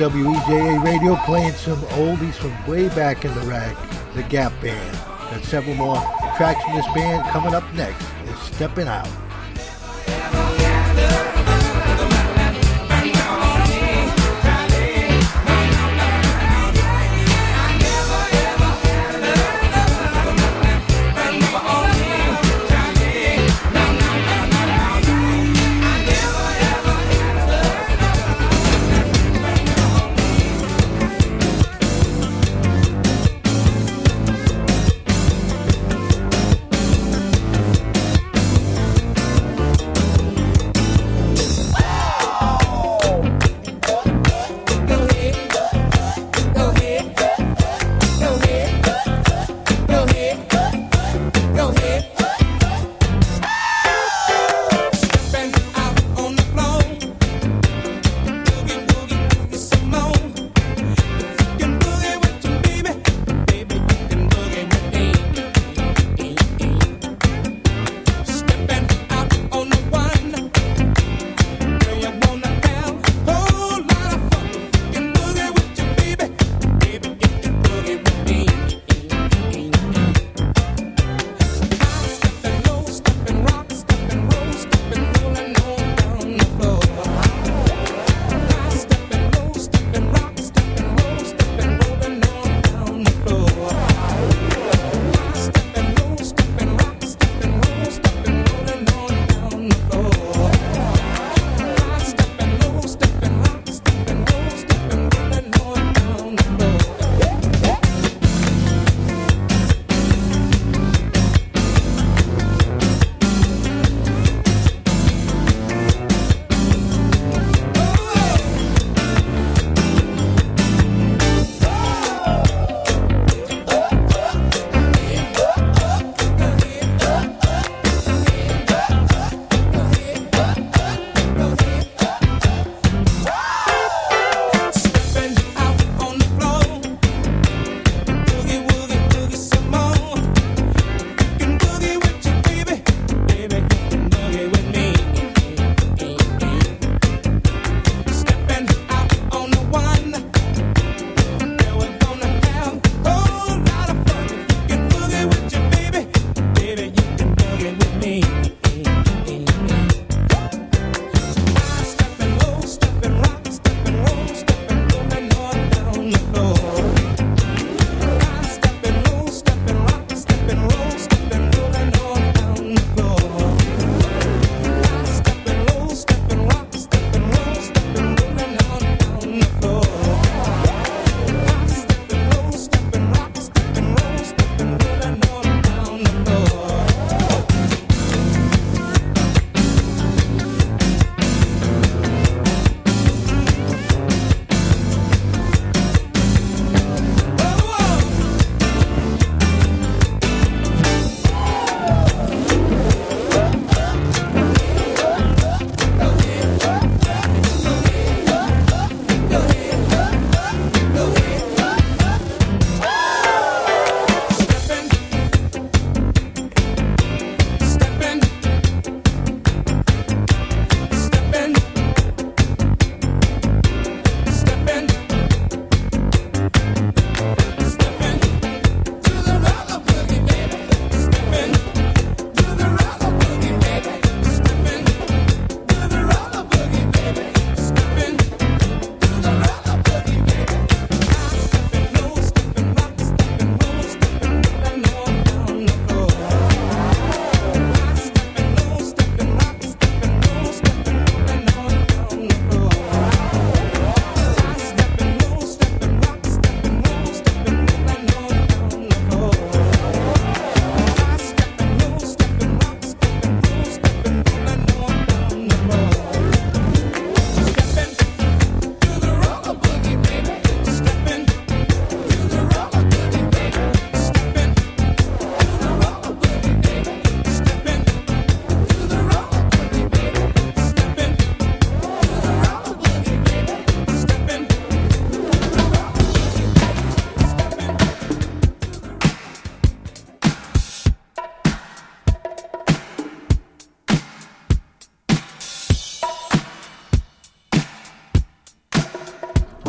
WEJA Radio playing some oldies from way back in the rack, the Gap Band. Got several more tracks from this band coming up next. It's Stepping Out.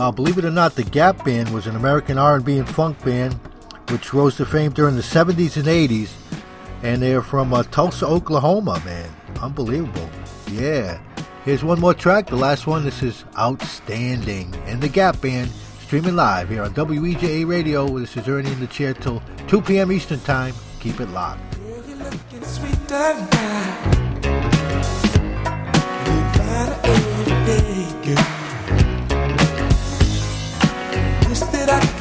Uh, believe it or not, the Gap Band was an American R&B and funk band which rose to fame during the 70s and 80s, and they're from uh, Tulsa, Oklahoma. Man, unbelievable. Yeah. Here's one more track. The last one. This is outstanding, and the Gap Band streaming live here on WEJA Radio. This is Ernie in the chair till 2 p.m. Eastern Time. Keep it locked.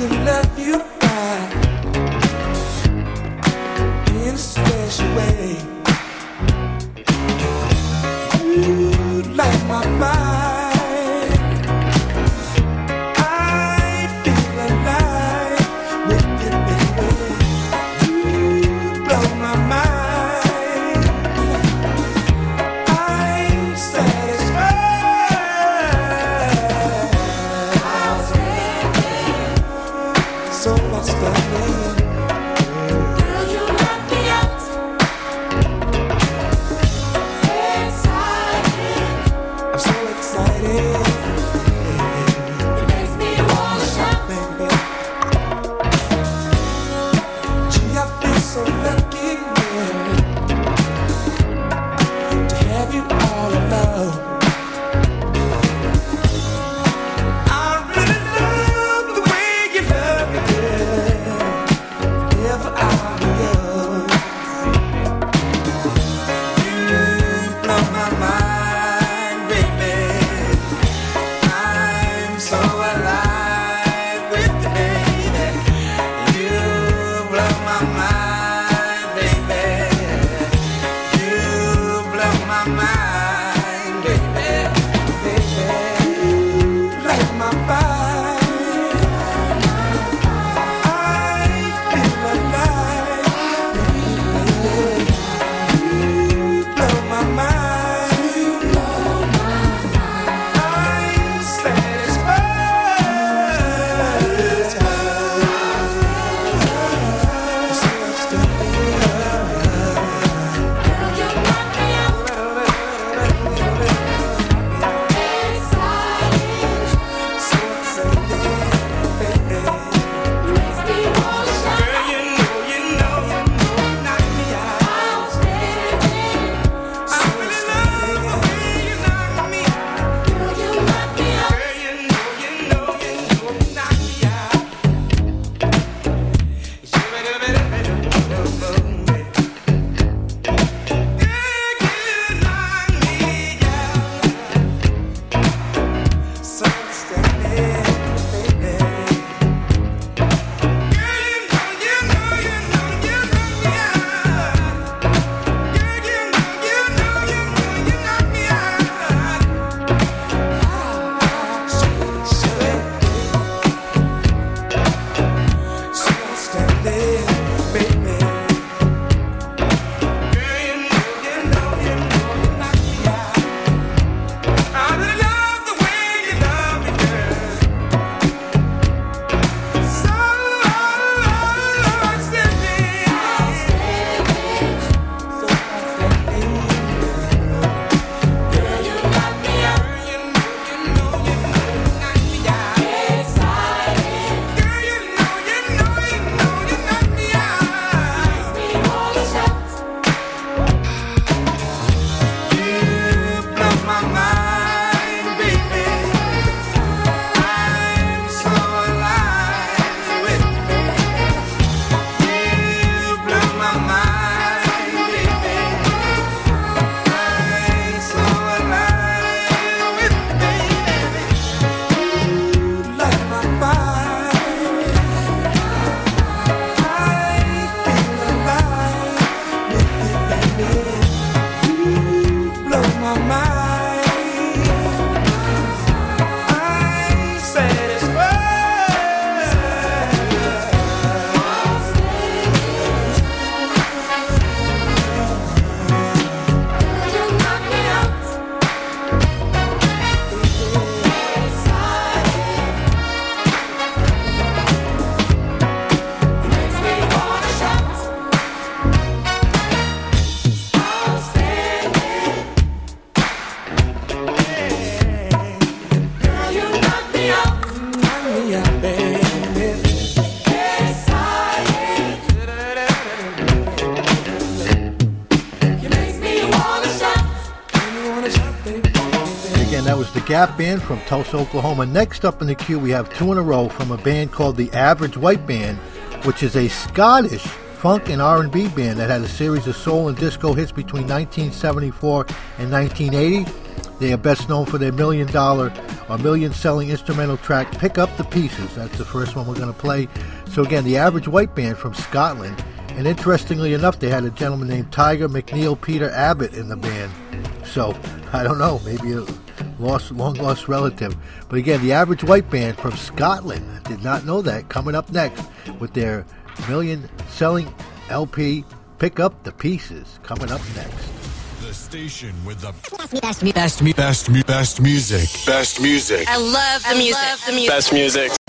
Could love you Band from Tulsa, Oklahoma. Next up in the queue, we have two in a row from a band called the Average White Band, which is a Scottish funk and R&B band that had a series of soul and disco hits between 1974 and 1980. They are best known for their million dollar or million selling instrumental track Pick Up the Pieces. That's the first one we're going to play. So again, the Average White Band from Scotland. And interestingly enough, they had a gentleman named Tiger McNeil Peter Abbott in the band. So I don't know, maybe lost, long lost relative. But again, the Average White Band from Scotland. I did not know that. Coming up next with their million selling LP, Pick Up the Pieces. Coming up next. The station with the best, best, best, best, best music. Best music. I love the music. the music. Best music.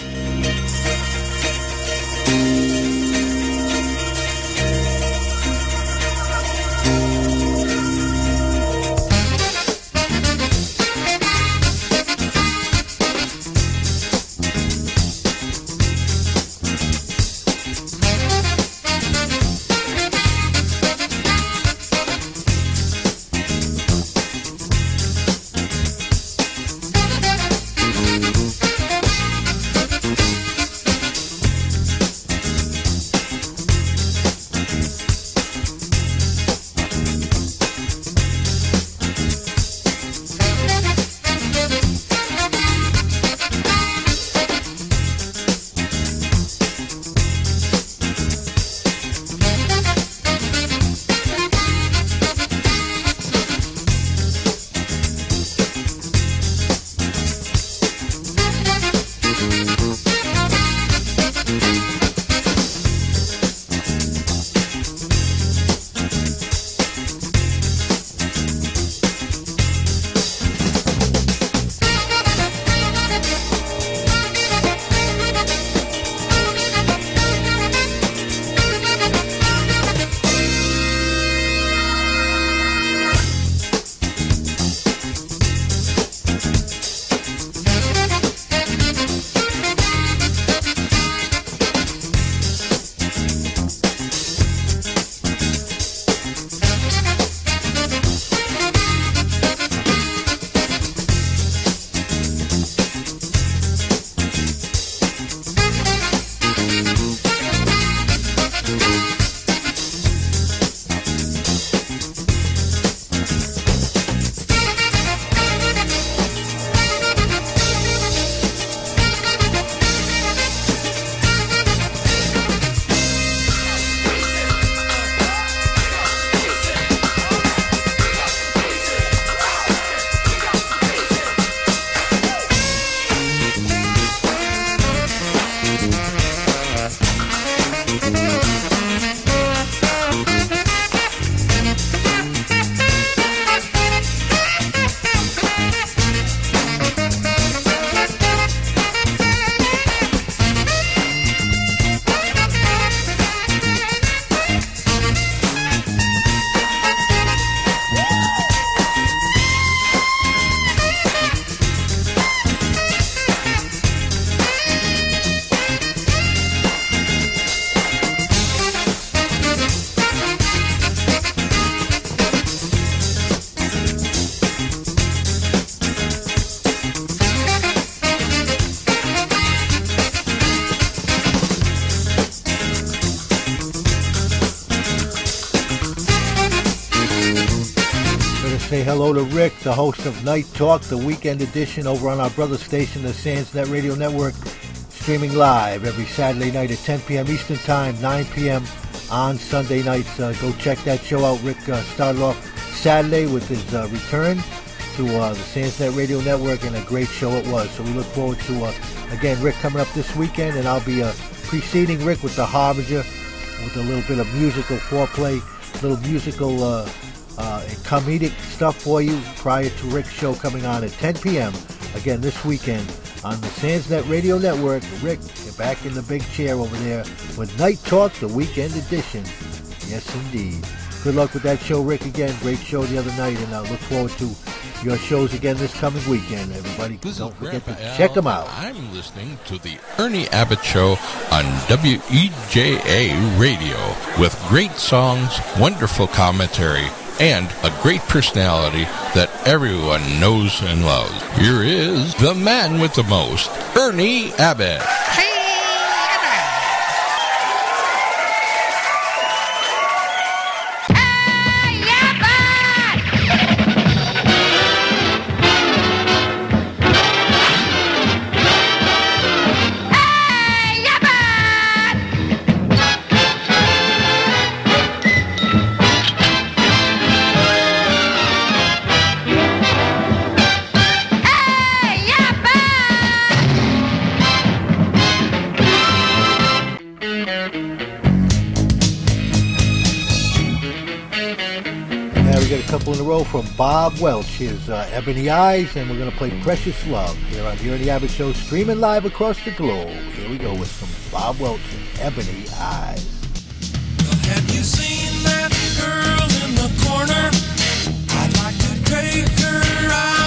To Rick, the host of Night Talk, the weekend edition over on our brother station, the Sandsnet Radio Network, streaming live every Saturday night at 10 p.m. Eastern Time, 9 p.m. on Sunday nights. Uh, go check that show out. Rick uh, started off Saturday with his uh, return to uh, the Sandsnet Radio Network, and a great show it was. So we look forward to, uh, again, Rick coming up this weekend, and I'll be uh, preceding Rick with the Harbinger with a little bit of musical foreplay, a little musical uh, and comedic stuff for you prior to Rick's show coming on at 10 p.m. again this weekend on the Sandsnet Radio Network. Rick, you're back in the big chair over there with Night Talk, the weekend edition. Yes, indeed. Good luck with that show, Rick. Again, great show the other night, and I look forward to your shows again this coming weekend. Everybody, This don't forget Grandpa to Al, check them out. I'm listening to the Ernie Abbott Show on WEJA Radio with great songs, wonderful commentary, and a great personality that everyone knows and loves. Here is the man with the most, Ernie Abbott. Now from Bob Welch. Here's uh, Ebony Eyes, and we're going to play Precious Love here on the Ernie Abbott Show, streaming live across the globe. Here we go with some Bob Welch and Ebony Eyes. Have you seen that girl in the corner? I'd like to take her out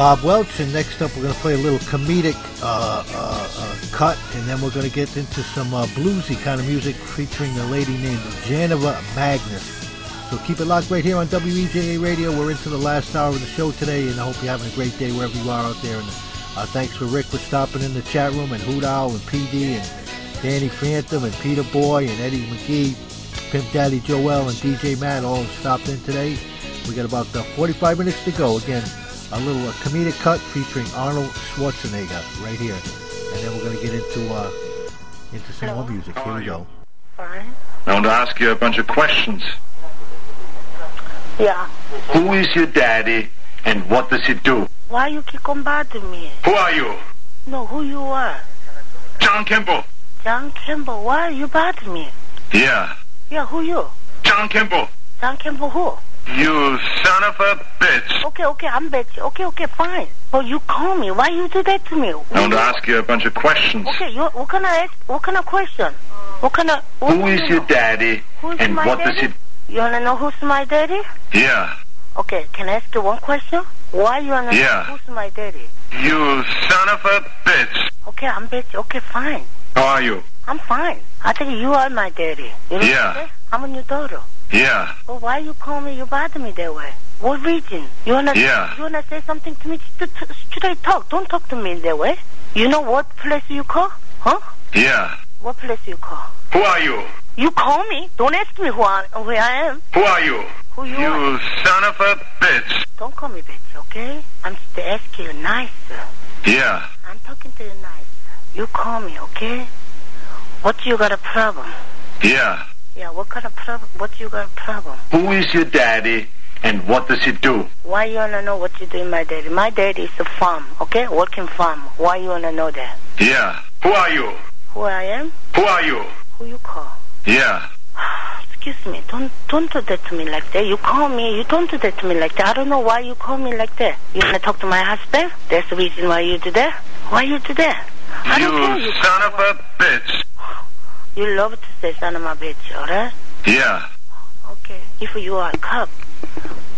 Bob Welch, and next up we're going to play a little comedic uh, uh, uh, cut, and then we're going to get into some uh, bluesy kind of music featuring a lady named Janova Magnus. So keep it locked right here on WEJA Radio. We're into the last hour of the show today, and I hope you're having a great day wherever you are out there. And uh, thanks for Rick for stopping in the chat room, and Hoot Owl, and PD, and Danny Phantom, and Peter Boy, and Eddie McGee, Pimp Daddy Joel, and DJ Matt all stopped in today. We got about uh, 45 minutes to go. Again, a little uh, comedic cut featuring Arnold Schwarzenegger right here, and then we're going to get into uh, into some more music. Here we go. I want to ask you a bunch of questions. Yeah. Who is your daddy and what does he do? Why you keep on bothering me? Who are you? No, who you are? John Kimball. John Campbell. Why you bother me? Yeah. Yeah, who you? John Kimball. John Campbell who? You son of a bitch. Okay, okay, I'm bitch. Okay, okay, fine. But you call me. Why you do that to me? I want to ask you a bunch of questions. Okay, you, what kind of ask, what kind of question? What kind of? What Who is your daddy Who's and my what daddy? does he... You wanna know who's my daddy? Yeah. Okay, can I ask you one question? Why you wanna Yeah. know who's my daddy? You son of a bitch. Okay, I'm bitch. Okay, fine. How are you? I'm fine. I think you are my daddy. You know Yeah. I'm a new daughter. Yeah. But why you call me? You bother me that way. What reason? You wanna Yeah. you wanna say something to me? Should I talk. Don't talk to me in that way. You know what place you call? Huh? Yeah. What place you call? Who are you? You call me. Don't ask me who I, who I am. Who are you? Who you, are? You son of a bitch. Don't call me bitch, okay? I'm just asking you nice. Yeah. I'm talking to you nice. You call me, okay? What you got a problem? Yeah. Yeah, what kind of problem? What you got a problem? Who is your daddy and what does he do? Why you wanna know what you do in my daddy? My daddy is a farm, okay? Working farm. Why you wanna know that? Yeah. Who are you? Who I am? Who are you? Who you call? Yeah. Excuse me. Don't don't do that to me like that. You call me. You don't do that to me like that. I don't know why you call me like that. You wanna talk to my husband? That's the reason why you do that. Why you do that? I you don't care. You, son of a bitch. you love to say son of my bitch, alright? Yeah. Okay. If you are a cop,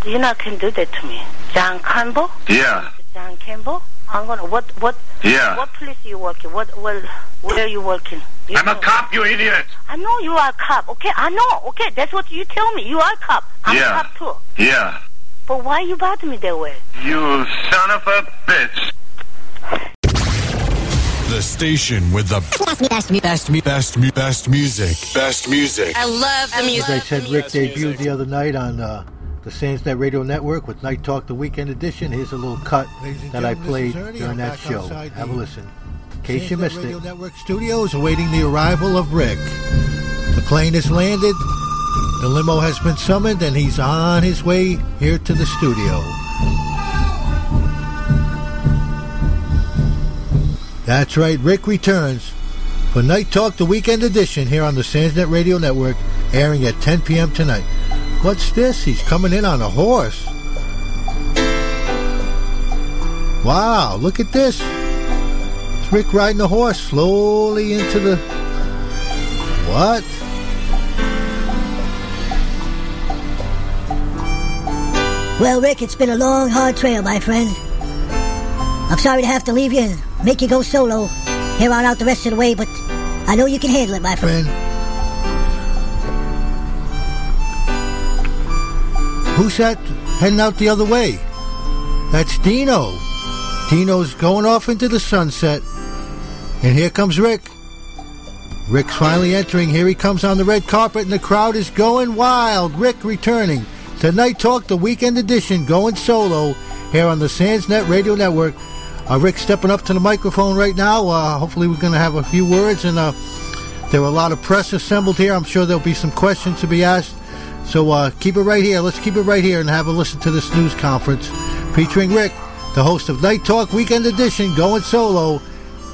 you not can do that to me. John Campbell? Yeah. John Campbell? I'm gonna what what Yeah. what place you working? What well where are you working? You I'm a cop, you idiot. I know you are a cop. Okay, I know. Okay, that's what you tell me. You are a cop. I'm Yeah. a cop too. Yeah. But why you bother me that way? You son of a bitch. The station with the best, best, best, best, best music. Best music. I love the music. As music. I said, Rick debuted the other night on uh, the Sandsnet Radio Network with Night Talk, the Weekend Edition. Here's a little cut that I played during that show. Have a listen. In case you missed Radio it. Network Studios awaiting the arrival of Rick. The plane has landed, the limo has been summoned, and he's on his way here to the studio. That's right, Rick returns for Night Talk, the Weekend Edition, here on the Sandsnet Radio Network, airing at 10 p.m. tonight. What's this? He's coming in on a horse. Wow, look at this. It's Rick riding a horse slowly into the. What? Well, Rick, it's been a long, hard trail, my friend. I'm sorry to have to leave you make you go solo here on out the rest of the way, but I know you can handle it, my friend. Who's that heading out the other way? That's Dino. Dino's going off into the sunset. And here comes Rick. Rick's finally entering. Here he comes on the red carpet, and the crowd is going wild. Rick returning Tonight Talk, the weekend edition, going solo here on the Sandsnet Radio Network. Uh, Rick stepping up to the microphone right now. Uh, hopefully, we're going to have a few words, and uh, there were a lot of press assembled here. I'm sure there'll be some questions to be asked. So uh, keep it right here. Let's keep it right here and have a listen to this news conference featuring Rick, the host of Night Talk Weekend Edition, going solo.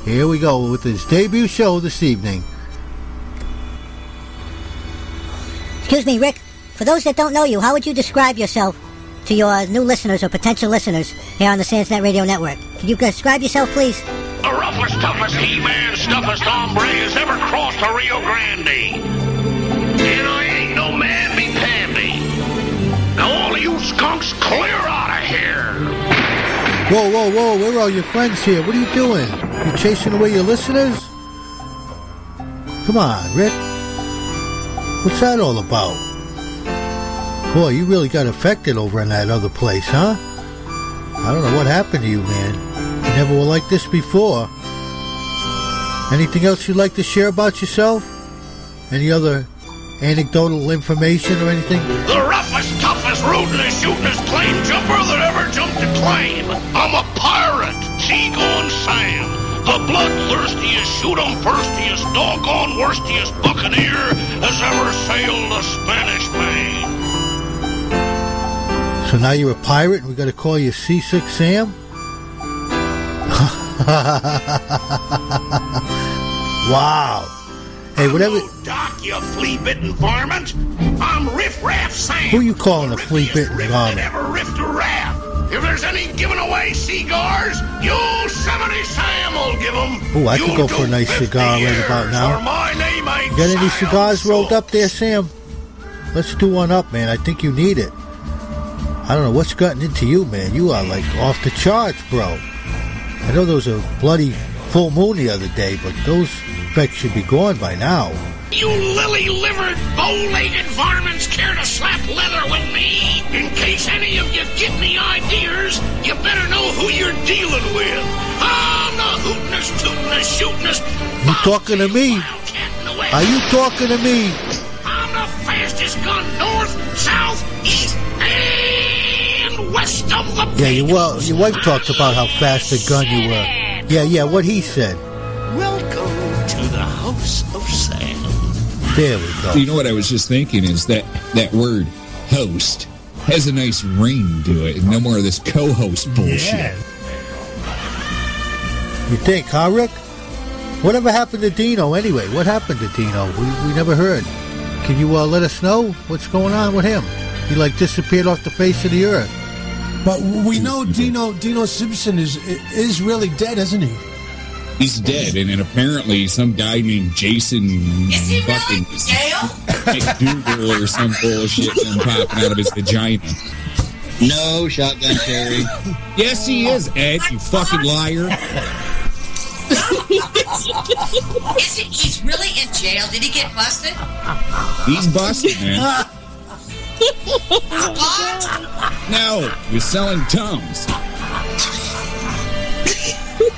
Here we go with his debut show this evening. Excuse me, Rick. For those that don't know you, how would you describe yourself to your uh, new listeners or potential listeners here on the Sandsnet Radio Network? Can you describe yourself, please? The roughest, toughest He-Man, stuffest hombre has ever crossed the Rio Grande. And I ain't no man be pandy. Now all of you skunks clear out of here. Whoa, whoa, whoa! Where are all your friends here? What are you doing? You chasing away your listeners? Come on, Rick. What's that all about? Boy, you really got affected over in that other place, huh? I don't know what happened to you, man. You never were like this before. Anything else you'd like to share about yourself? Any other anecdotal information or anything? The roughest, toughest, rudest, shootingest claim jumper that ever jumped a claim. I'm a pirate, seagoing Sam. The bloodthirstiest, shoot 'em firstiest, doggone worstiest buccaneer has ever sailed the Spanish Main. So now you're a pirate and we gotta call you Seasick Sam? wow. Hey, whatever. Doc, you flea-bitten varmint. I'm Riff Raff Sam. Who you calling a flea bitten garment? Never riffed a raft. If there's any giving away cigars, Yosemite Sam will give 'em. Oh, I could go for a nice cigar right about now. My name ain't You got any cigars rolled up there, Sam? Let's do one up, man. I think you need it. I don't know what's gotten into you, man. You are like off the charts, bro. I know there was a bloody full moon the other day, but those effects should be gone by now. You lily-livered, bow-legged varmints care to slap leather with me? In case any of you get any ideas, you better know who you're dealing with. I'm the hootinest, tootinest, shootinest, You talking to me? Are you talking to me? I'm the fastest gun north, south, east, west of the Yeah, you, well, your wife talked about how fast a gun you were. Yeah, yeah, what he said. Welcome to the House of Sam. There we go. You know what I was just thinking is that that word host has a nice ring to it. No more of this co-host bullshit. You think, huh, Rick? Whatever happened to Dino anyway? What happened to Dino? We, we never heard. Can you uh, let us know what's going on with him? He like disappeared off the face of the earth. But we know Dino Dino Simpson is is really dead, isn't he? He's dead, and then apparently some guy named Jason Is he fucking really in jail? McDougal or some bullshit been popping out of his vagina. No, Shotgun Cherry. Yes, he is, oh Ed, you fucking liar. Is he? He's really in jail. Did he get busted? He's busted, man. No, you're selling Tums.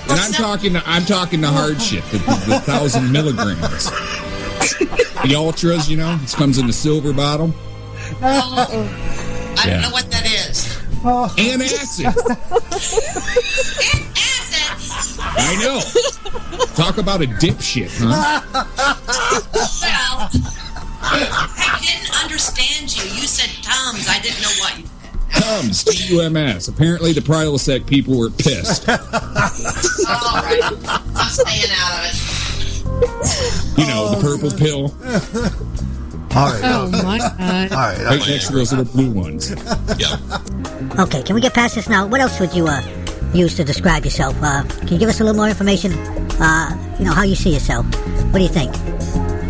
And I'm talking to I'm talking the hard shit, the, the, the thousand milligrams. The ultras, you know, this comes in the silver bottle. Oh, I Yeah. don't know what that is. And acid. An acid. I know. Talk about a dipshit, huh? well, I didn't understand you. You said Tums. I didn't know what you Tums, T-U-M-S. Apparently the Prilosec people were pissed. All right. I'm staying out of it. You know, the purple pill. All right. Oh, my God. All right. all Right right. next to those little blue ones. Okay, can we get past this now? What else would you uh, use to describe yourself? Uh, can you give us a little more information? Uh, you know, how you see yourself. What do you think?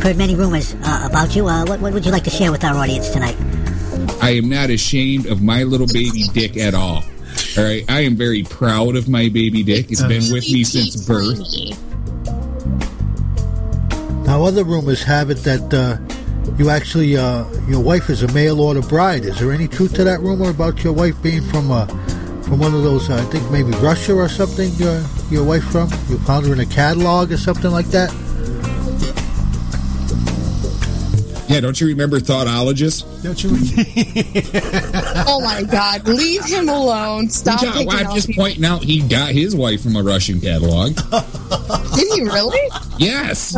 I've heard many rumors uh, about you. Uh, what, what would you like to share with our audience tonight? I am not ashamed of my little baby dick at all. All right, I am very proud of my baby dick. It's been with me since birth. Now, other rumors have it that uh, you actually, uh, your wife is a mail order bride. Is there any truth to that rumor about your wife being from uh, from one of those, uh, I think maybe Russia or something? Uh, your wife from? You found her in a catalog or something like that? Yeah, don't you remember Thoughtologist? Don't you? oh my God! Leave him alone. Stop. Yeah, picking well, I'm just people. pointing out he got his wife from a Russian catalog. Did he really? Yes.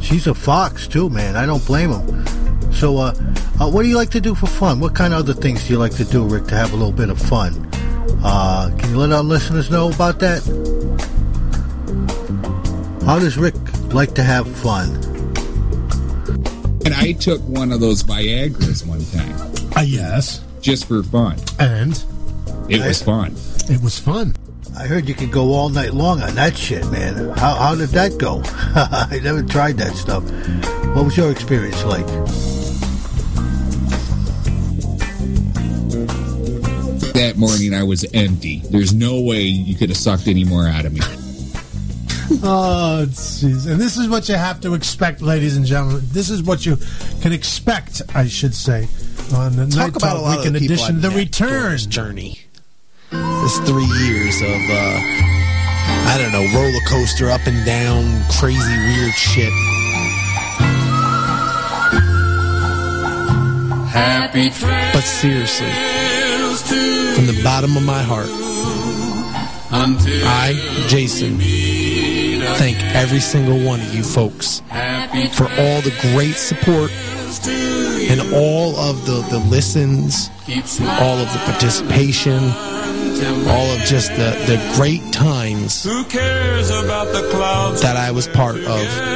She's a fox too, man. I don't blame him. So, uh, uh, what do you like to do for fun? What kind of other things do you like to do, Rick, to have a little bit of fun? Uh, can you let our listeners know about that? How does Rick like to have fun? And I took one of those Viagra's one time. Uh, yes. Just for fun. And? It was fun. It was fun. I heard you could go all night long on that shit, man. How, how did that go? I never tried that stuff. What was your experience like? That morning I was empty. There's no way you could have sucked any more out of me. Oh, jeez. And this is what you have to expect, ladies and gentlemen. This is what you can expect, I should say, on the Talk Night about Talk a lot of Weekend the people Edition. The met Return. this journey. This three years of, uh, I don't know, roller coaster, up and down, crazy, weird shit. Happy But seriously, from the bottom of my heart, I, Jason, thank every single one of you folks for all the great support and all of the, the listens, all of the participation, all of just the, the great times that I was part of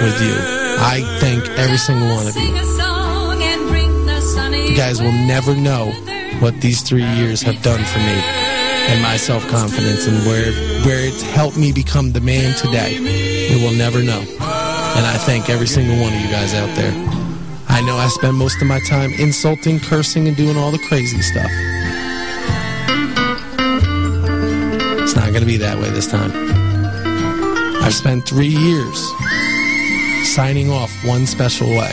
with you. I thank every single one of you. You guys will never know what these three years have done for me and my self confidence and where where it's helped me become the man today. You will never know. And I thank every single one of you guys out there. I know I spend most of my time insulting, cursing, and doing all the crazy stuff. It's not going to be that way this time. I've spent three years signing off one special way.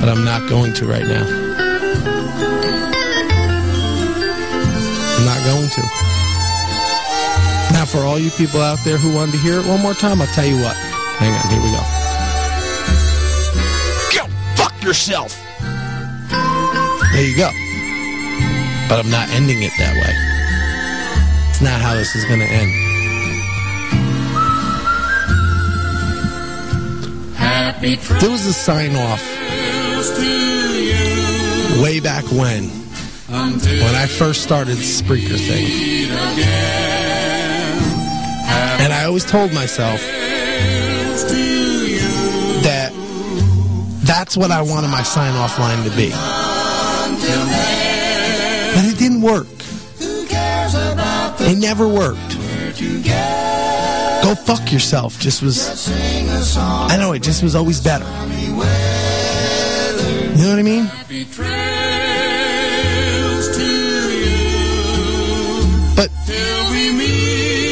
But I'm not going to right now. I'm not going to. Now, for all you people out there who wanted to hear it one more time, I'll tell you what. Hang on, here we go. Go fuck yourself. There you go. But I'm not ending it that way. It's not how this is going to end. Happy there was a sign off way back when, when I first started the Spreaker thing. I always told myself that that's what I wanted my sign off line to be. But it didn't work. It never worked. Go fuck yourself just was. I know, it just was always better. You know what I mean?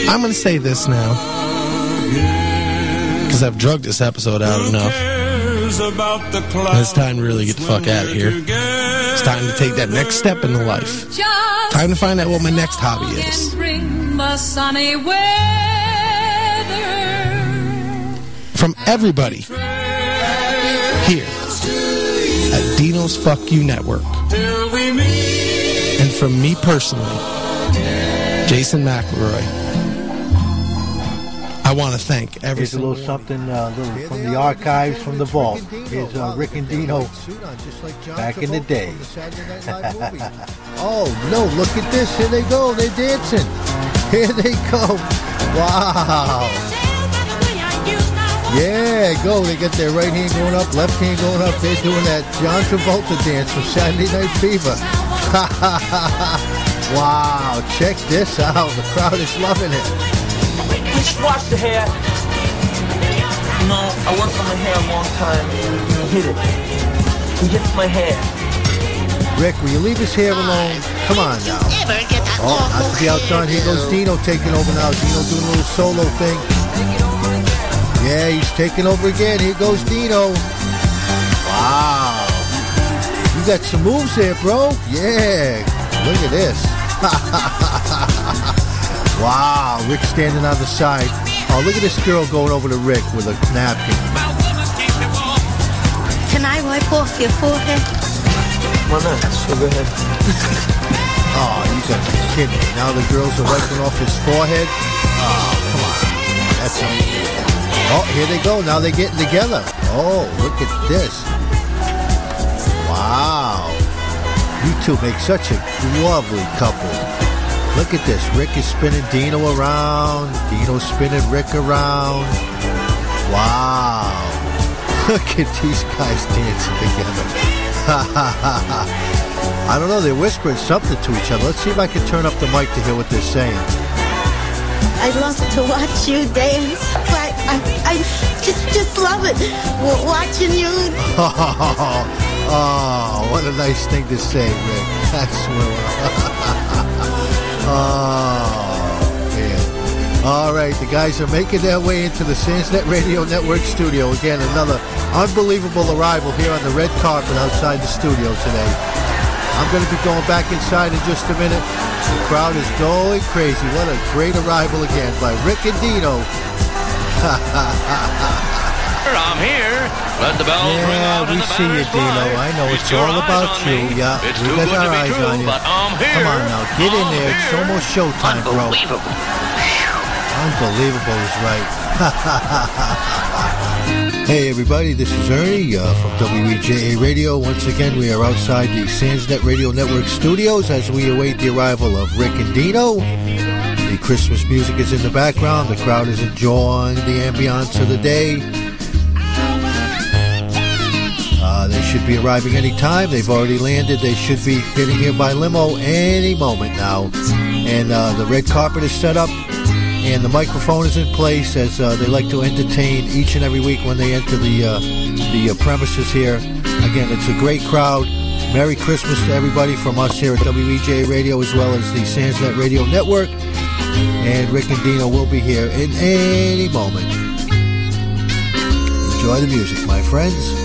I'm going to say this now. Because I've drugged this episode out enough. It's time to really get the fuck out of here. It's time to take that next step in the life. Time to find out what my next hobby is. Bring the sunny. From everybody here at Dino's Fuck You Network. And from me personally, Jason McElroy. I want to thank every Here's a little something uh, little from the archives from the vault. Here's uh, Rick and Dino back in the day. oh no! Look at this! Here they go! They're dancing. Here they go! Wow! Yeah, go! They got their right hand going up, left hand going up. They're doing that John Travolta dance from Saturday Night Fever. wow! Check this out. The crowd is loving it. We just wash the hair. No, I worked on my hair a long time. He hit it. He hits my hair. Rick, will you leave his hair alone? Come on now. Oh, not to be outdone. Here goes Dino taking over now. Dino doing a little solo thing. Yeah, he's taking over again. Here goes Dino. Wow. You got some moves here, bro. Yeah. Look at this. wow. Rick standing on the side. Oh, look at this girl going over to Rick with a napkin. Can I wipe off your forehead? Why not? Sure, go ahead. Oh, you got to be kidding me. Now the girls are wiping off his forehead. Oh, come on. That's a... Oh, here they go. Now they're getting together. Oh, look at this. Wow. You two make such a lovely couple. Look at this. Rick is spinning Dino around. Dino spinning Rick around. Wow. Look at these guys dancing together. I don't know. They're whispering something to each other. Let's see if I can turn up the mic to hear what they're saying. I love to watch you dance. I, I, I just, just love it. Watching you. Oh, what a nice thing to say, Rick. That's what. Oh, man. All right, the guys are making their way into the Sansnet Radio Network studio. Again, another unbelievable arrival here on the red carpet outside the studio today. I'm going to be going back inside in just a minute. The crowd is going crazy. What a great arrival again by Rick and Dino. I'm here. Let the bells ring Yeah, out we the see you, Dino. fly. I know it's Feast all about you. me. Yeah, It's we too got good our to be eyes true, on you. but I'm here. Come on now, get in there. It's almost showtime, bro. Unbelievable is right. hey, everybody, this is Ernie uh, from WEJA Radio. Once again, we are outside the Sansnet Radio Network studios as we await the arrival of Rick and Dino. The Christmas music is in the background. The crowd is enjoying the ambiance of the day. Should be arriving any time. They've already landed. They should be getting here by limo any moment now. And uh, the red carpet is set up, and the microphone is in place as uh, they like to entertain each and every week when they enter the uh, the uh, premises here. Again, it's a great crowd. Merry Christmas to everybody from us here at WEJ Radio as well as the Sansnet Radio Network. And Rick and Dino will be here in any moment. Enjoy the music, my friends.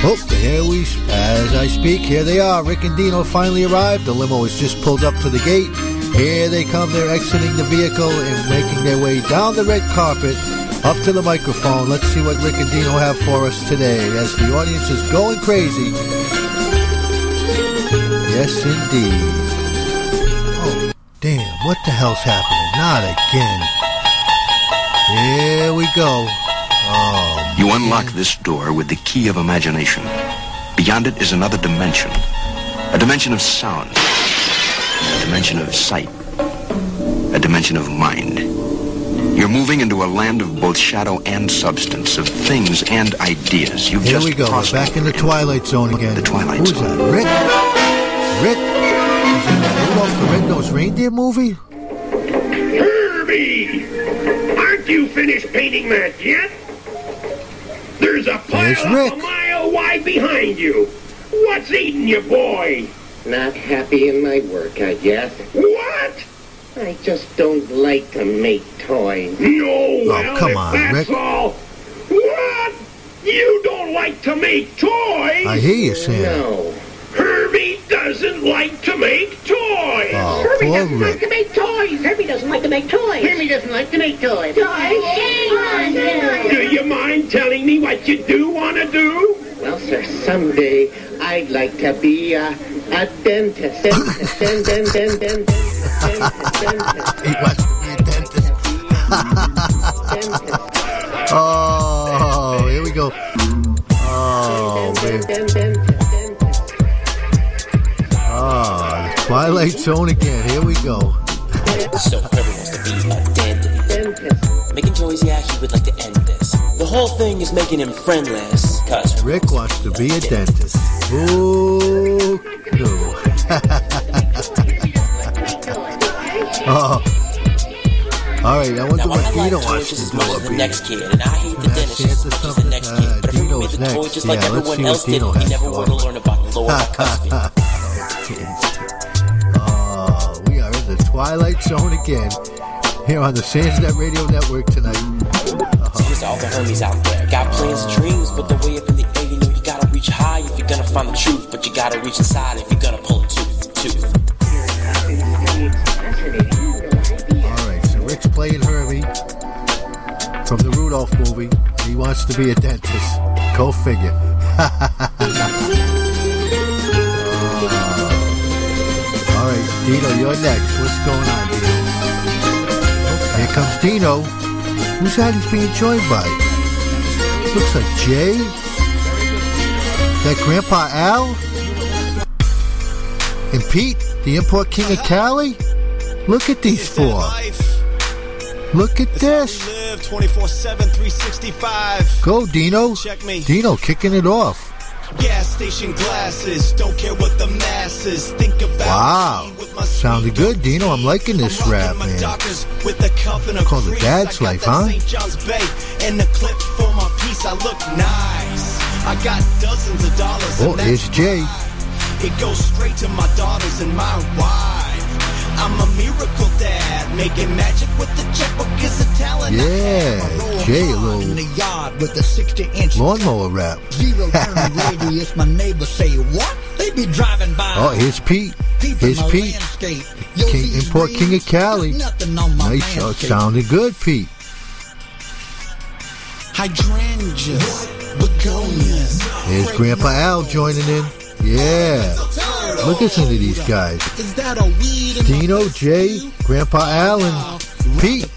Oh, here we, as I speak, here they are. Rick and Dino finally arrived. The limo has just pulled up to the gate. Here they come. They're exiting the vehicle and making their way down the red carpet up to the microphone. Let's see what Rick and Dino have for us today as the audience is going crazy. Yes, indeed. Oh, damn. What the hell's happening? Not again. Here we go. Oh, You unlock this door with the key of imagination. Beyond it is another dimension. A dimension of sound. A dimension of sight. A dimension of mind. You're moving into a land of both shadow and substance, of things and ideas. You've Here just we go. We're back in the Twilight Zone again. The Twilight zone. Who's that? Rick? Rick? Is it the Rudolph the Red-Nosed Reindeer movie? Herbie! Aren't you finished painting that yet? There's a pile Rick. a mile wide behind you. What's eating you, boy? Not happy in my work, I guess. What? I just don't like to make toys. No, oh, well, Oh, come if on, that's Rick. all. What? You don't like to make toys? I hear you, Sam. No. Herbie doesn't like to make toys. Oh, Herbie doesn't like to make toys. Herbie doesn't like to make toys. Herbie doesn't like to make toys. Toys. Do you mind telling me what you do want to do? Well, sir, someday I'd like to be a, a dentist. Dentist, dent, dent, dent, dent, dentist, dentist. He wants to be a dentist. oh, here we go. Oh, man. Oh, the Twilight Zone again. Here we go. So Herbie wants to be a dentist. Making toys, yeah, he would like to end this. The whole thing is making him friendless. Cause Rick wants to be a dentist. Ooh, no. oh. All right, I wonder now, what like Dino wants to do as the next kid, and I hate the dentist say just it as much as the next kid. But if Dino's made the toy just like everyone else did, he never to would have learned about lower custody. oh, we are in the Twilight Zone again. Here on the Sandsnet Radio Network tonight. Here's to all the homies out there. Got plans and dreams, but the way up in the air, you know you gotta reach high if you're gonna find the truth. But you gotta reach inside if you're gonna pull a tooth. Tooth. All right, so Rick's playing Hermie from the Rudolph movie. He wants to be a dentist. Go figure. Dino, you're next. What's going on, Dino? Here comes Dino. Who's that he's being joined by? Looks like Jay. That Grandpa Al? And Pete, the import king of Cali? Look at these four. Look at this. 24 7, 365. Go, Dino. Check me. Dino kicking it off. Gas station glasses. Don't care what the masses think about. Wow. Sounded good, Dino. I'm liking this rap, man. With the cuff and a Called the. Dad's Life, huh? St. John's Bay and the clip for my piece I look nice. I got dozens of dollars. Oh, here's Jay. It goes straight to my daughters and my wife. I'm a miracle dad, making magic with the checkbook is a talent. Yeah, Jay, a in little the yard with a 60 inch lawnmower rap. zero turn radius. My neighbors say what? They be driving by. Oh, here's Pete. Here's Pete. King, import King of Cali. Nice. Uh, oh, it sounded good, Pete. Hydrangeas, begonias. There's Grandpa Al joining in. Yeah. Look at some of these guys. Is that a weed Dino, Jay, Grandpa Al, and Pete.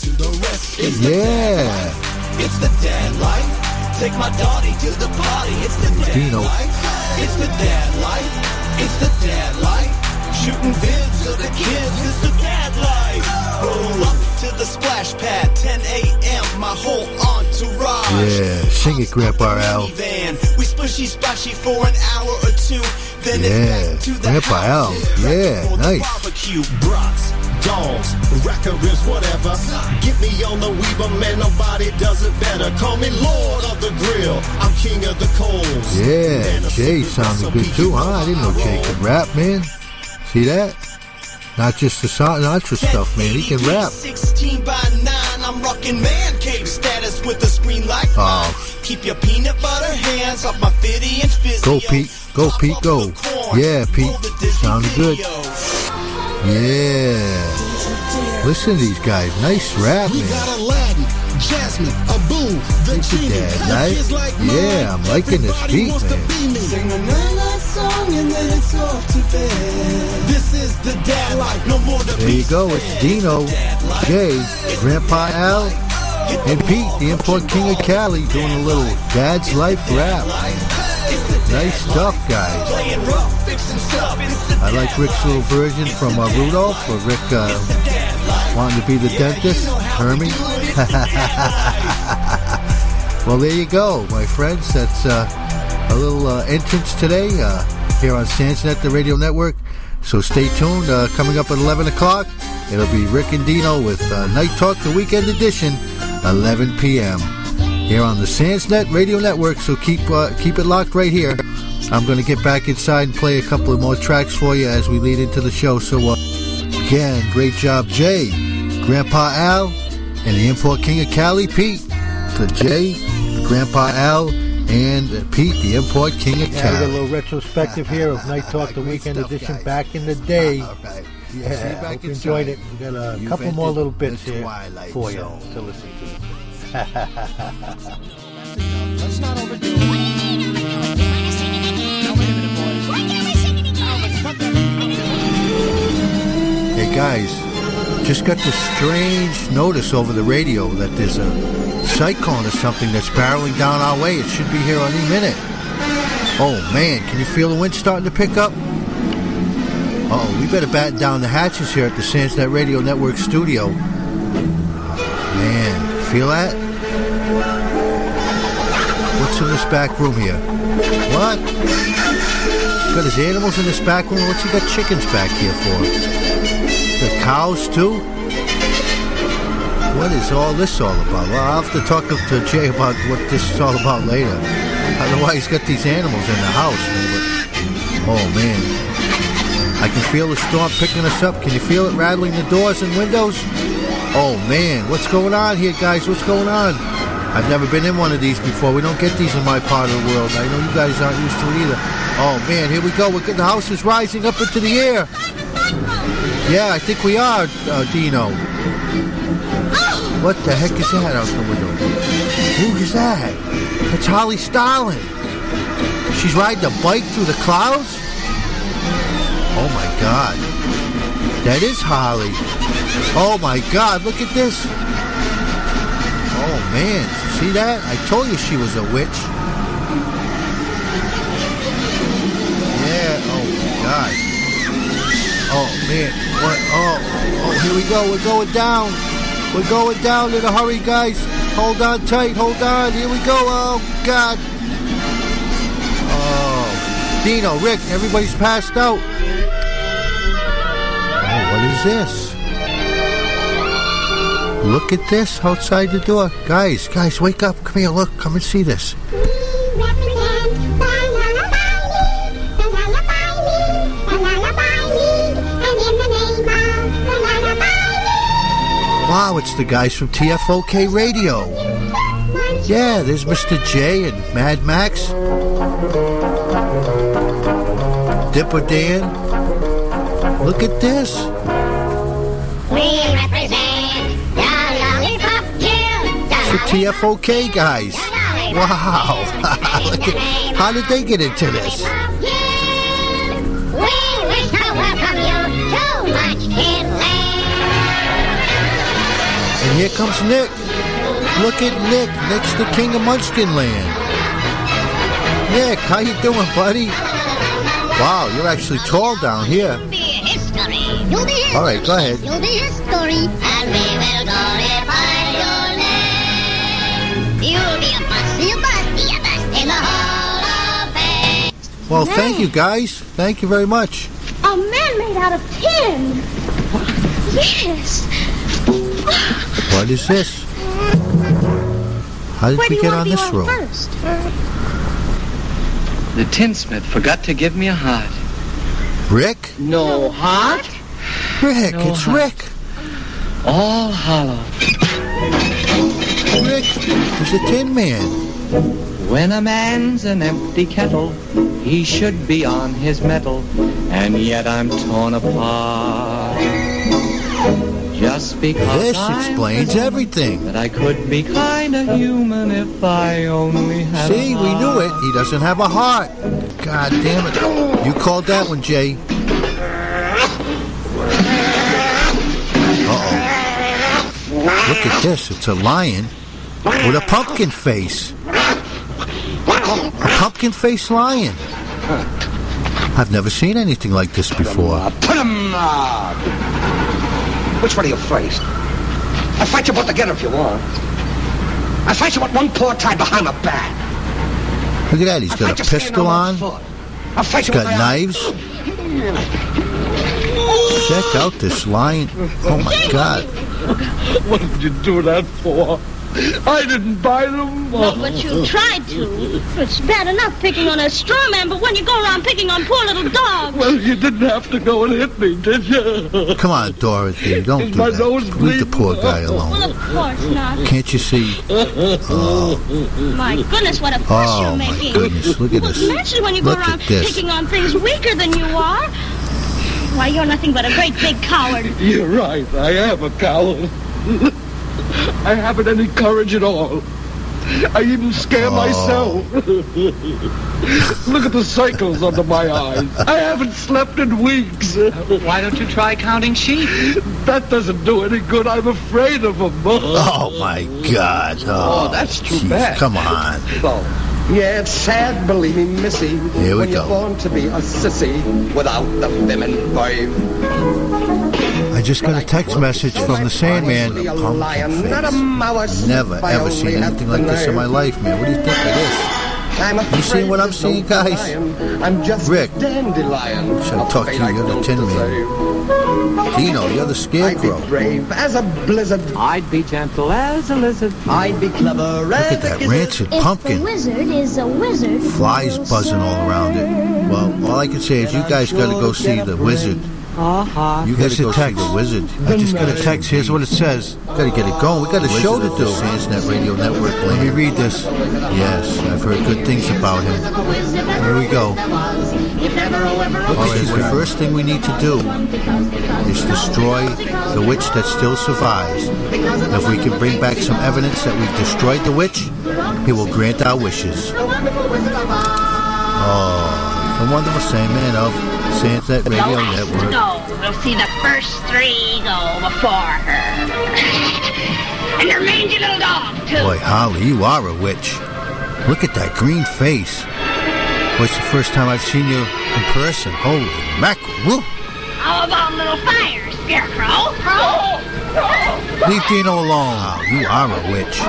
Yeah. It's the dad life. Take my daughter to the party. It's the dad Dino. life. It's the dad life. It's the dad life. Shooting vids of the kids. It's the dad life. Roll up to the splash pad. 10 a.m. My whole entourage. Yeah. Sing it, Grandpa Al. Van. We splishy splashy for an hour or two. Then Yeah. it's back to the Grandpa Al. Yeah. Nice. Barbecue. Brats, dogs, racker ribs, whatever. Get me on the Weber, man, nobody does it better. Call me Lord of the Grill. I'm king of the coals. Yeah. Jay sounded good too, huh? I didn't know Jay could rap, man. See that? Not just the Sinatra stuff, man. He can rap. 16 by 9, I'm rocking man cave status with a screen like oh. mine. Oh. Keep your peanut butter hands off my 50 inch Vizio. Go, Pete. Go, Pete. Go. Yeah, Pete. Sounded good. Yeah. Listen to these guys. Nice rap, We man. got Aladdin, Jasmine, Abu, the genie. dad, right? Yeah, I'm liking this beat, man. Be me. Sing another song and then it's off to bed. This is the dad life, no more to There you go. It's Dino, Jay, Grandpa Al, and Pete, the import king of Cali, doing a little dad's life rap. Nice stuff, guys. playing rough, fixing stuff. It's the I like Rick's little version from uh, Rudolph, where Rick uh, wanted to be the dentist, Hermie. well, there you go, my friends. That's uh, a little uh, entrance today uh, here on Sandsnet, the radio network. So stay tuned. Uh, coming up at 11 o'clock, it'll be Rick and Dino with uh, Night Talk, the weekend edition, 11 p.m. here on the Sandsnet radio network. So keep keep it locked right here. I'm going to get back inside and play a couple of more tracks for you as we lead into the show. So uh, again, great job, Jay, Grandpa Al, and the import king of Cali, Pete. So Jay, Grandpa Al, and Pete, the import king of Yeah, a little retrospective here of Night Talk, the weekend edition back in the day. Yeah, back hope you enjoyed it. We got a You've couple more little bits here for you to listen to. Let's not overdo it. Hey guys, just got this strange notice over the radio that there's a cyclone or something that's barreling down our way. It should be here any minute. Oh man, can you feel the wind starting to pick up? Oh, we better batten down the hatches here at the Sandsnet Radio Network studio. Man, feel that? What's in this back room here? What? He's got his animals in this back room. What's he got chickens back here for? The cows too? What is all this all about? Well, I'll have to talk to Jay about what this is all about later. Why he's got these animals in the house, man. But, oh man, I can feel the storm picking us up. Can you feel it rattling the doors and windows? Oh man, what's going on here, guys? What's going on? I've never been in one of these before. We don't get these in my part of the world. I know you guys aren't used to it either. Oh man, here we go. We're, the house is rising up into the air. Yeah, I think we are, uh, Dino. What the heck is that out the window? Who is that? It's Holly Stalin. She's riding a bike through the clouds? Oh my god. That is Holly. Oh my god, look at this. Oh man, see that? I told you she was a witch. Yeah, oh my god. Oh man, what? Oh, oh, here we go. We're going down. We're going down in a hurry, guys. Hold on tight. Hold on. Here we go. Oh god. Oh, Dino, Rick, everybody's passed out. Oh, what is this? Look at this outside the door. Guys, guys, wake up. Come here, look. Come and see this. Wow, it's the guys from TFOK Radio. Yeah, there's Mr. J and Mad Max. Dipper Dan. Look at this. We represent the Lollipop Guild. It's the TFOK guys. Wow. Look at- how did they get into this? And here comes Nick. Look at Nick. Nick's the king of Munchkin Land. Nick, how you doing, buddy? Wow, you're actually tall down here. history. You'll be history. All right, go ahead. You'll be history. And we will glorify your name. You'll be a bust, be a bust, be a bust in the Hall of Fame. Well, thank you guys. Thank you very much. A man made out of tin. Yes. What is this? How did Where we you get on this road? first? The tinsmith forgot to give me a heart. Rick? No heart? Rick, No it's heart. Rick. All hollow. Rick, he's a Tin Man. When a man's an empty kettle, he should be on his mettle, and yet I'm torn apart. Just because This I'm explains everything. that I could be kinda human if I only had a See, we knew it. He doesn't have a heart. God damn it. You called that one, Jay. Uh-oh. Look at this. It's a lion with a pumpkin face. A pumpkin face lion. I've never seen anything like this before. Put him up! Which one are you first? I'll fight you both together if you want. I'll fight you with one paw tied behind my back. Look at that. He's I'll got a pistol on. one foot. I'll fight He's you got my knives. Check out this lion. Oh my God. What did you do that for? I didn't buy them. No, but you tried to. It's bad enough picking on a straw man, but when you go around picking on poor little dogs. Well, you didn't have to go and hit me, did you? Come on, Dorothy. Don't Is do my that. nose Leave the poor guy Well, alone. of course not. Can't you see? Oh, My goodness, what a fuss Oh, you're making. my making. goodness, look at well, this. Especially when you go Look around picking on things weaker than you are. Why, you're nothing but a great big coward. You're right. I am a coward. I haven't any courage at all. I even scare Oh. myself. Look at the cycles under my eyes. I haven't slept in weeks. Why don't you try counting sheep? That doesn't do any good. I'm afraid of them. oh my God. Oh, Oh, that's too jeez, bad. Come on. So, yeah, it's sad, believe me, missy. Here we when go. you're born to be a sissy without the feminine vibe. I just got a text message from the Sandman. A lion, not a mouse. Never ever seen anything like this in my life, man. What do you think of this? I'm You see what I'm afraid seeing, guys? denying I'm just Rick. dandelion. Should I talk to you? You're the Tin Man. Dino, you're the Scarecrow. I'd be brave as a blizzard. I'd be gentle as a lizard. I'd be clever Look as at a that gizzard. rancid If the pumpkin. wizard is a wizard. Flies buzzing all around it. Well, all I can say is you guys got to go see the wizard. Uh-huh. You got to go see the wizard. I just got a text. Here's what it says. Got to get it going. We got a show to do. Sandsnet Radio Network. Let me read this. Yes, I've heard good things about him. Here we go. All right, the first thing we need to do is destroy the witch that still survives. If we can bring back some evidence that we've destroyed the witch, he will grant our wishes. Oh, the wonderful Sandman of Sandsnet Radio Network. go. We'll see the first three go before her. and her mangy little dog, too. Boy, Holly, you are a witch. Look at that green face. Boy, it's the first time I've seen you in person. Holy mackerel. How about little fire, Scarecrow? Oh! Leave Dino alone. Oh, you are a witch.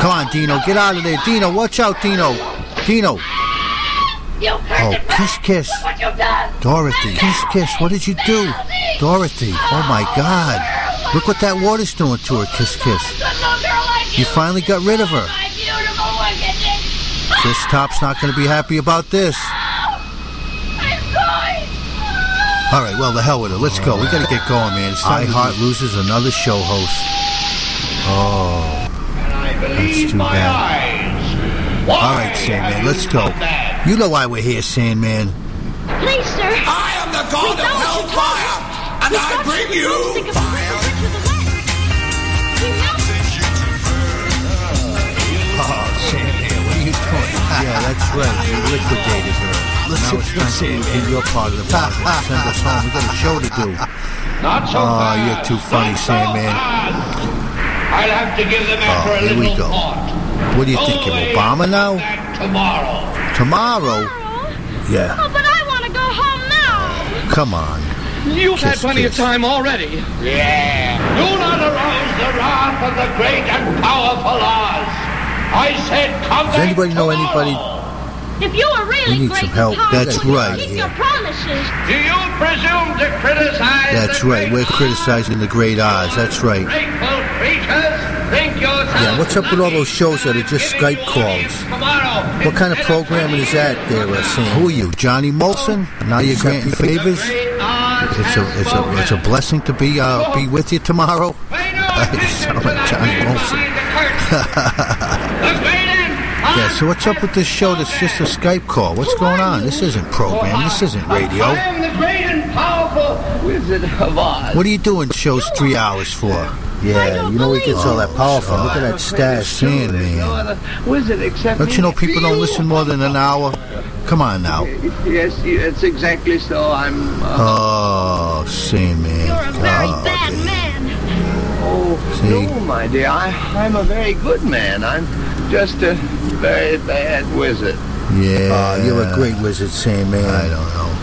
Come on, Dino. Get out of there. Dino, watch out, Dino. Dino. You Oh, kiss, kiss. What you've done. Dorothy. Kiss, kiss. What did you do? Dorothy. Oh, my God. Look what that water's doing to her, Kiss Kiss. You finally got rid of her. Kiss Top's not going to be happy about this. All right, well, the hell with it. Let's go. We got to get going, man. It's time Heart loses another show host. Oh, that's too bad. All right, Sandman, let's go. You know why we're here, Sandman. Please, sir. I am the god of hellfire, and I bring you fire. Oh, Sandman, what are you doing? yeah, that's right. You liquidated her. Listen, now it's time to do your part of the problem. Send us home. We got a show to do. Not so Oh, fast. you're too funny, Not Sandman. fast. I'll have to give the matter Oh, a here we little go. thought. What do you think, Obama now? Tomorrow. Tomorrow? Yeah. Oh, but I want to go home now. Come on. You've had plenty kiss. of time already. Yeah. Do not arouse the wrath of the great and powerful Oz. I said come Does back anybody know anybody? If you were We really need great some help. powerful, That's right, Keep yeah. your promises. Do you presume to criticize That's the right. We're criticizing the Great Oz. That's right. grateful creatures? Think yourself Yeah, what's up with all those shows that are just Skype calls? What kind of programming is that there, uh, Sam? Who are you, Johnny Molson? Now you're granting favors? It's a, it's a, it's a blessing to be, uh, be with you tomorrow. you sound like Johnny Molson. yeah, so what's up with this show that's just a Skype call? What's going on? This isn't program. This isn't radio. I am the great and powerful Wizard of Oz. What are you doing shows three hours for? Yeah, you know he gets all that power from. Look at that stash, man. Wizard, except Don't you know people don't listen more than an hour? Come on now. Yes, it's exactly so. I'm. Uh, Oh, see, man. You're a very God. bad man. Oh, See? no, my dear. I, I'm a very good man. I'm just a very bad wizard. Yeah, ah, you're a great wizard, Sam, man. I don't know.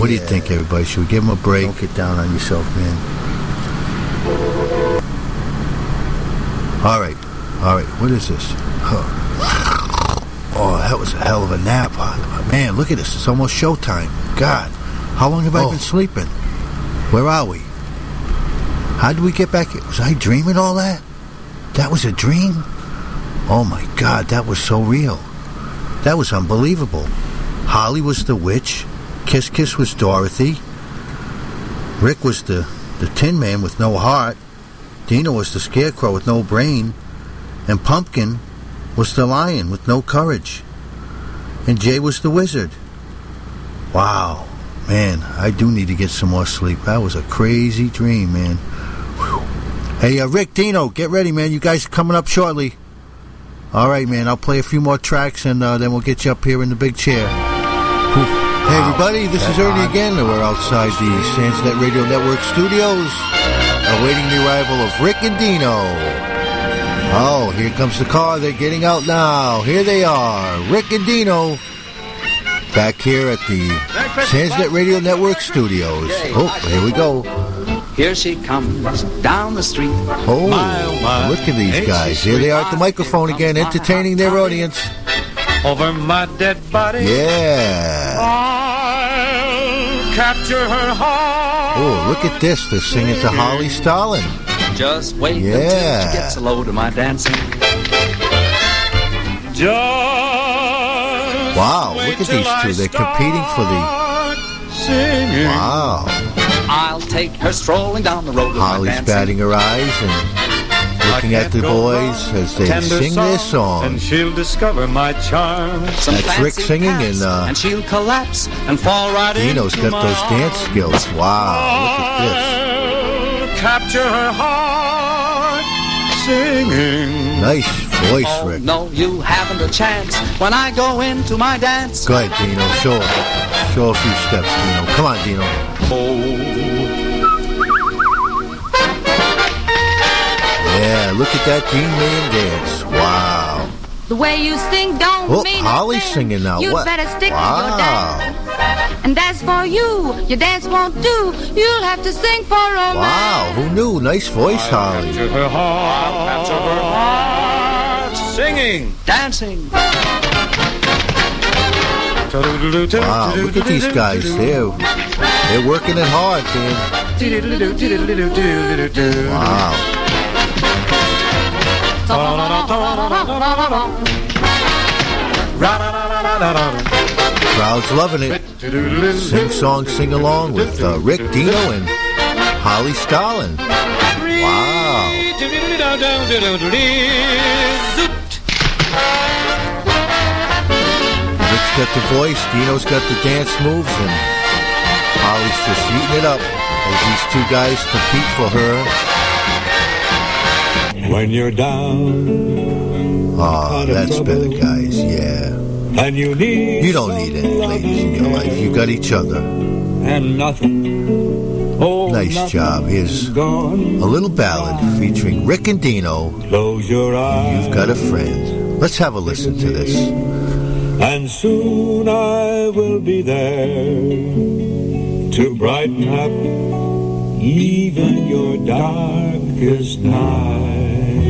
What do you think, everybody? Should we give him a break? Don't get down on yourself, man. All right, all right. What is this? Huh. Oh, that was a hell of a nap. Oh, Man, look at this. It's almost showtime. God, how long have I oh. been sleeping? Where are we? How did we get back? Was I dreaming all that? That was a dream? Oh my God, that was so real. That was unbelievable. Holly was the witch. Kiss Kiss was Dorothy. Rick was the, the Tin Man with no heart. Dino was the Scarecrow with no brain. And Pumpkin was the Lion with no courage. And Jay was the Wizard. Wow. Man, I do need to get some more sleep. That was a crazy dream, man. Whew. Hey, uh, Rick, Dino, get ready, man. You guys are coming up shortly. All right, man. I'll play a few more tracks and uh, then we'll get you up here in the big chair. Whew. Hey, everybody. This is Ernie again. and We're outside the Sandsnet Radio Network studios, awaiting the arrival of Rick and Dino. Oh, here comes the car. They're getting out now. Here they are, Rick and Dino. Back here at the Sandsnet Radio Network studios. Oh, here we go. Here she comes down the street. Oh, look at these guys. Here they are at the microphone again, entertaining their audience. Over my dead body. Yeah. I'll capture her heart. Oh, look at this. They're singing to Holly Stalin. Just wait Yeah. until she gets a load of my dancing. Just Wow, look at these two. They're competing for the. singing. Wow. I'll take her strolling down the road Holly's batting her eyes and looking at the boys as they Tender sing their song. And she'll discover my charm. Some That's Rick singing pass, and, uh, and she'll collapse and fall right Dino's into got those dance skills. Wow, look at I'll capture her heart singing. this. Nice voice, Oh, Rick. no, you haven't a chance when I go into my dance. Go ahead, Dino. Show Show a few steps, Dino. Come on, Dino. Yeah, look at that Dean Man dance. Wow. The way you sing don't Oh, mean Holly's a thing. singing now. You'd What? better stick to your dance. And as for you, your dance won't do. You'll have to sing for a Wow, who knew? Nice voice, Holly. Capture her heart. I'll capture her heart singing. Dancing. Wow, look at these guys. They're, they're working it hard, man. Wow. Crowd's loving it. Sing song, sing along with uh, Rick Dino and Holly Starlin. Wow. Rick's got the voice, Dino's got the dance moves, and Holly's just eating it up as these two guys compete for her. When you're down. Oh, that's better, guys. Yeah. And you need. You don't need any ladies in your life. You got each other. And nothing. Oh, Nice nothing job. Here's a little ballad featuring Rick and Dino. Close your eyes. You've got a friend. Let's have a listen to this. And soon I will be there to brighten up even your darkest night.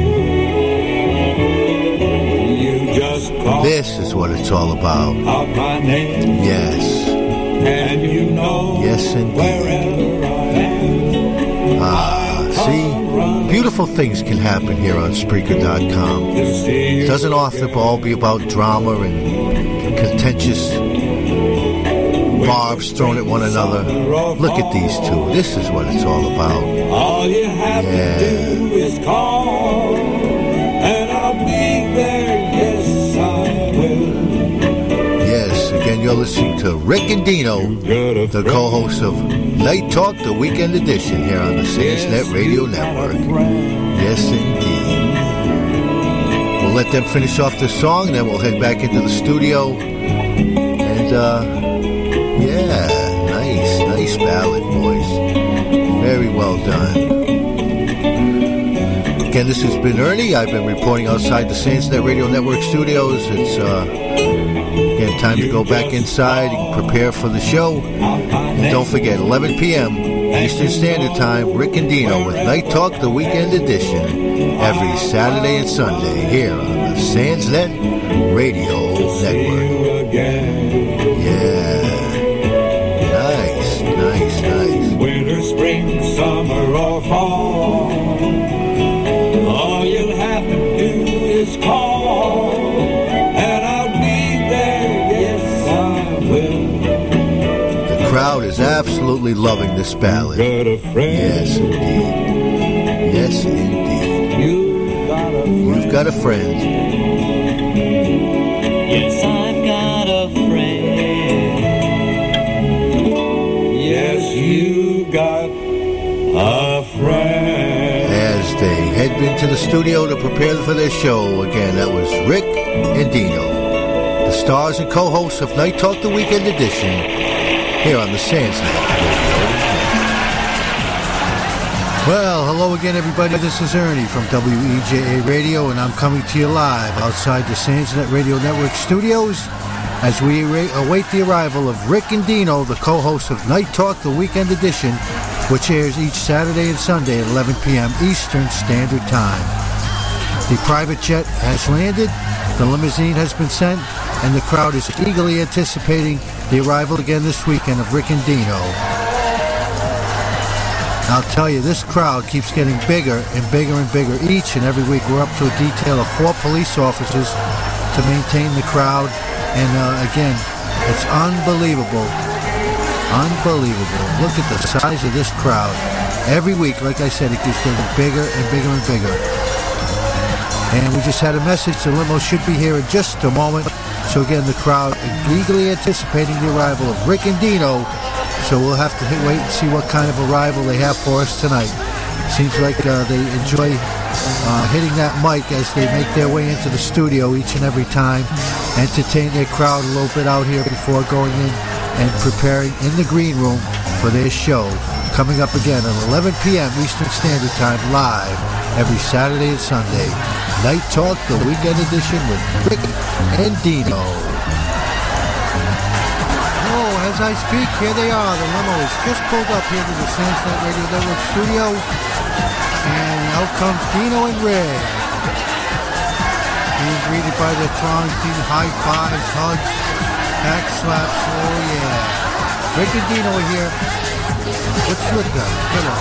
You just call This is what it's all about. name, Yes. and you know Yes, indeed. wherever I am. Ah, see? Beautiful things can happen here on Spreaker.com. you Doesn't often all be about drama and contentious barbs thrown at one another. Look at these two. This is what it's all about. All you have Yeah. to do is call, and I'll be there. Yes, I will. Yes, again, you're listening to Rick and Dino, the co hosts of Night Talk, the weekend edition here on the Sandsnet Radio Network. Yes, indeed. We'll let them finish off the song, then we'll head back into the studio. And, uh, yeah, nice, nice ballad, boys. Very well done. Again, this has been Ernie. I've been reporting outside the Sandsnet Radio Network studios. It's, uh, again, time to go back inside and prepare for the show. And don't forget, 11 p.m. Eastern Standard Time, Rick and Dino with Night Talk, the weekend edition, every Saturday and Sunday here on the Sandsnet Radio Network. Yeah. Yeah. Nice, nice, nice. Winter, spring, summer, or fall. All you'll have to do is call, and I'll be there. Yes, I will. The crowd is absolutely loving this ballad. Got a friend. Yes, indeed. Yes, indeed. You got a You've got a friend. You got a friend. As they head into the studio to prepare for their show, again, that was Rick and Dino, the stars and co-hosts of Night Talk the Weekend Edition, here on the Sandsnet. Well, hello again, everybody. This is Ernie from WEJA Radio, and I'm coming to you live outside the Sandsnet Radio Network studios as we await the arrival of Rick and Dino, the co-hosts of Night Talk, the Weekend Edition, which airs each Saturday and Sunday at 11 p.m. Eastern Standard Time. The private jet has landed, the limousine has been sent, and the crowd is eagerly anticipating the arrival again this weekend of Rick and Dino. I'll tell you, this crowd keeps getting bigger and bigger and bigger each and every week. We're up to a detail of four police officers to maintain the crowd. And uh, again, it's unbelievable. Unbelievable. Look at the size of this crowd. Every week, like I said, it keeps getting bigger and bigger and bigger. And we just had a message. The limo should be here in just a moment. So again, the crowd eagerly anticipating the arrival of Rick and Dino. So we'll have to wait and see what kind of arrival they have for us tonight. Seems like uh, they enjoy uh, hitting that mic as they make their way into the studio each and every time, entertain their crowd a little bit out here before going in and preparing in the green room for their show. Coming up again at 11 p.m. Eastern Standard Time live every Saturday and Sunday. Night Talk, the weekend edition with Rick and Dino. Oh, as I speak, here they are. The limo is just pulled up here to the Sandsnet Radio Network studios. And out comes Dino and Rick. Being greeted by the throng, team high fives, hugs, back slaps. Oh, yeah. Rick and Dino here. What's with that? Got a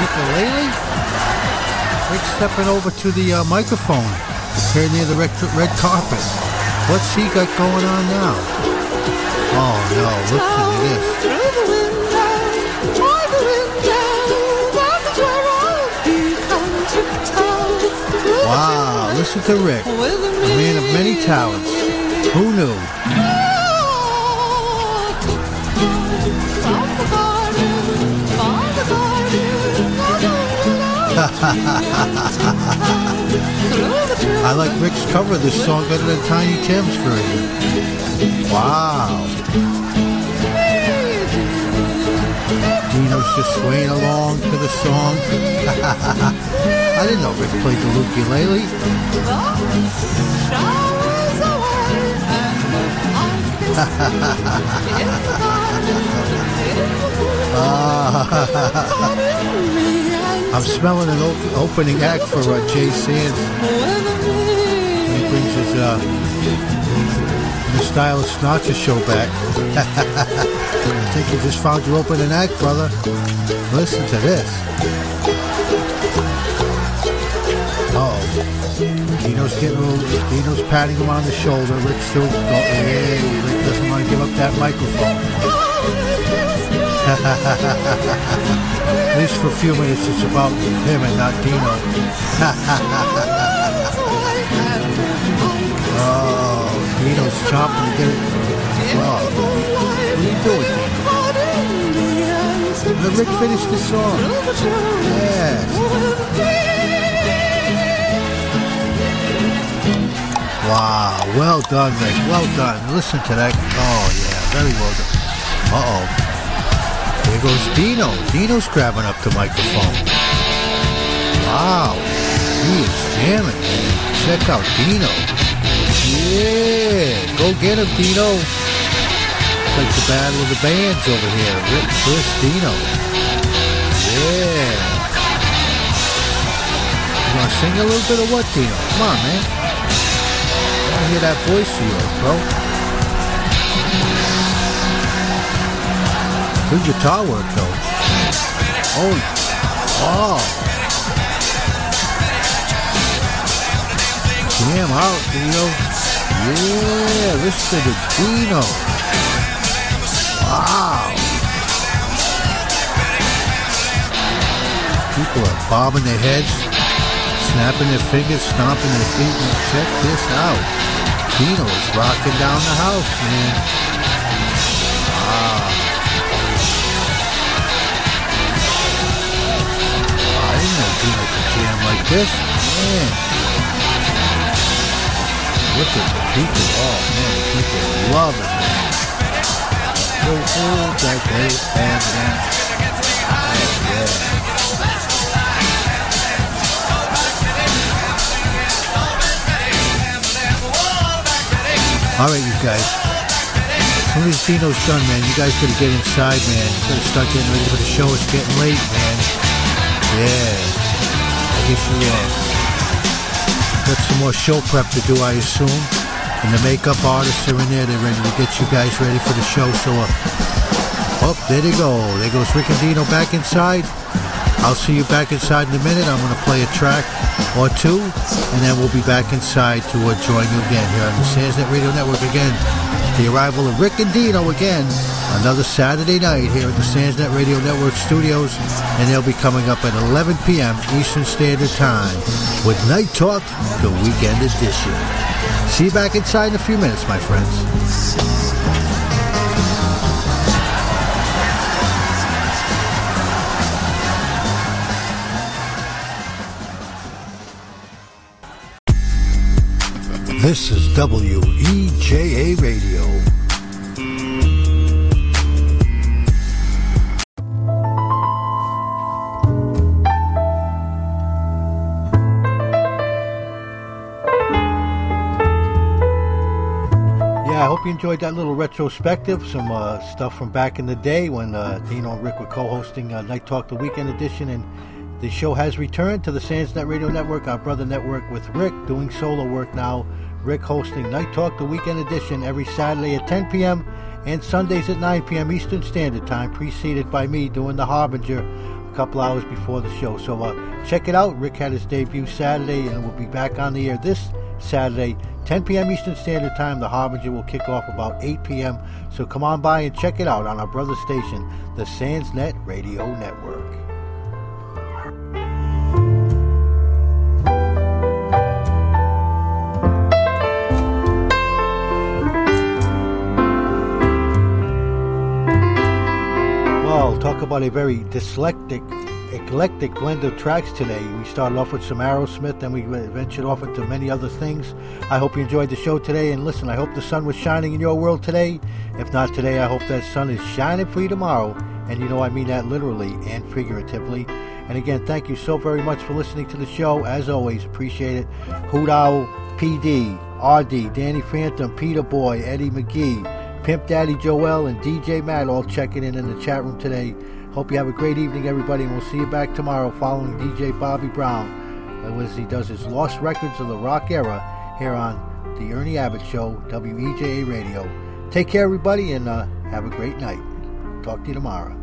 ukulele? Stepping over to the uh, microphone here near the red, red carpet. What's he got going on now? Oh no, listen to this. Wow, listen to Rick, a man of many talents. Who knew? I like Rick's cover of this song better than Tiny Tim's version. Wow. Dino's just swaying along to the song. I didn't know Rick played the ukulele. I'm smelling an op- opening act for uh, Jay Sands. He brings his uh, style of Sinatra show back. I think you just found your opening act, brother. Listen to this. Oh, Dino's getting a little, Dino's patting him on the shoulder. Rick still, go, hey, Rick doesn't want to give up that microphone. At least for a few minutes, it's about him and not Dino. oh, Chomping to get it. Oh, what are you doing? Let Rick finish the song. Yes. Wow, well done, Rick. Well done. Listen to that. Oh, yeah, very well done. Uh-oh. There goes Dino. Dino's grabbing up the microphone. Wow. He is jamming, man. Check out Dino. Yeah. Go get him, Dino. It's like the battle of the bands over here. Rick, Chris, Dino. Yeah. You want to sing a little bit of what, Dino? Come on, man. I want to hear that voice of yours, bro. Good guitar work, though. Oh, oh. wow. Jam out, Dino. Yeah, listen to Dino. Wow. People are bobbing their heads, snapping their fingers, stomping their feet. And check this out. Dino is rocking down the house, man. Wow. I didn't know Dino could jam like this. Man. Look at the people. Oh, man, the people love it. Cool that they in. Oh, yeah. All right, you guys. As soon as Dino's done, man, you guys gotta get inside, man. You gotta start getting ready for the show. It's getting late, man. Yeah. I guess you uh, got some more show prep to do, I assume. And the makeup artists are in there. They're ready to get you guys ready for the show. So, uh, oh, there they go. There goes Rick and Dino back inside. I'll see you back inside in a minute. I'm going to play a track or two, and then we'll be back inside to uh, join you again here on the Sandsnet Radio Network again. The arrival of Rick and Dino again, another Saturday night here at the Sandsnet Radio Network studios, and they'll be coming up at 11 p.m. Eastern Standard Time with Night Talk, the weekend edition. See you back inside in a few minutes, my friends. This is WEJA Radio. You enjoyed that little retrospective. Some uh, stuff from back in the day when uh, Dino and Rick were co-hosting uh, Night Talk, the Weekend Edition, and the show has returned to the Sandsnet Radio Network, our brother network, with Rick doing solo work now. Rick hosting Night Talk, the Weekend Edition, every Saturday at 10 p.m. and Sundays at 9 p.m. Eastern Standard Time, preceded by me doing the Harbinger a couple hours before the show. So uh, check it out. Rick had his debut Saturday, and we'll be back on the air this Saturday, 10 p.m. Eastern Standard Time. The Harbinger will kick off about 8 p.m. So come on by and check it out on our brother station, the Sandsnet Radio Network. Well, talk about a very dyslectic, eclectic blend of tracks today. We started off with some Aerosmith, then we ventured off into many other things. I hope you enjoyed the show today, and listen, I hope the sun was shining in your world today. If not today, I hope that sun is shining for you tomorrow. And you know I mean that literally and figuratively. And again, thank you so very much for listening to the show. As always, appreciate it. Hoot Owl, PD, RD, Danny Phantom, Peter Boy, Eddie McGee, Pimp Daddy Joel, and DJ Matt all checking in in the chat room today. Hope you have a great evening, everybody, and we'll see you back tomorrow following DJ Bobby Brown as he does his Lost Records of the Rock Era here on The Ernie Abbott Show, WEJA Radio. Take care, everybody, and uh, have a great night. Talk to you tomorrow.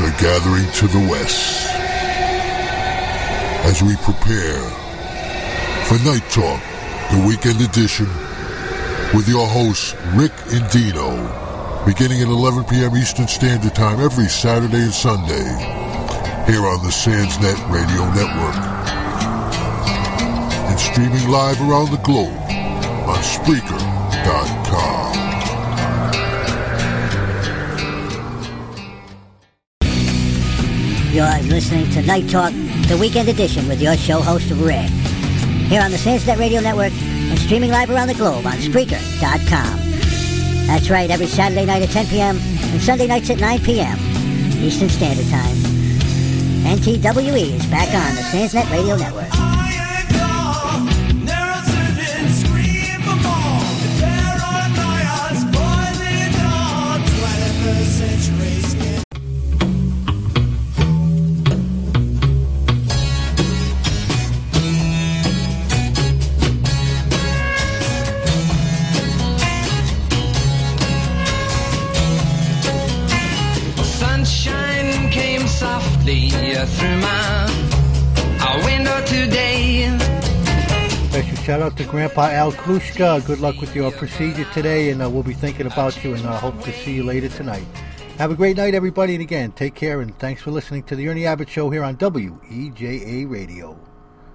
Are gathering to the west. As we prepare for Night Talk, the weekend edition, with your hosts Rick and Dino, beginning at 11 p.m. Eastern Standard Time every Saturday and Sunday, here on the Sandsnet Radio Network, and streaming live around the globe on Spreaker.com. You're listening to Night Talk, the weekend edition with your show host, Rick. Here on the Sandsnet Radio Network and streaming live around the globe on Spreaker.com. That's right, every Saturday night at 10 p.m. and Sunday nights at 9 p.m. Eastern Standard Time. NTWE is back on the Sandsnet Radio Network. Shout out to Grandpa Al Klushka. Good luck with your procedure today, and uh, we'll be thinking about you and I uh, hope to see you later tonight. Have a great night, everybody, and again, take care and thanks for listening to the Ernie Abbott Show here on WEJA Radio.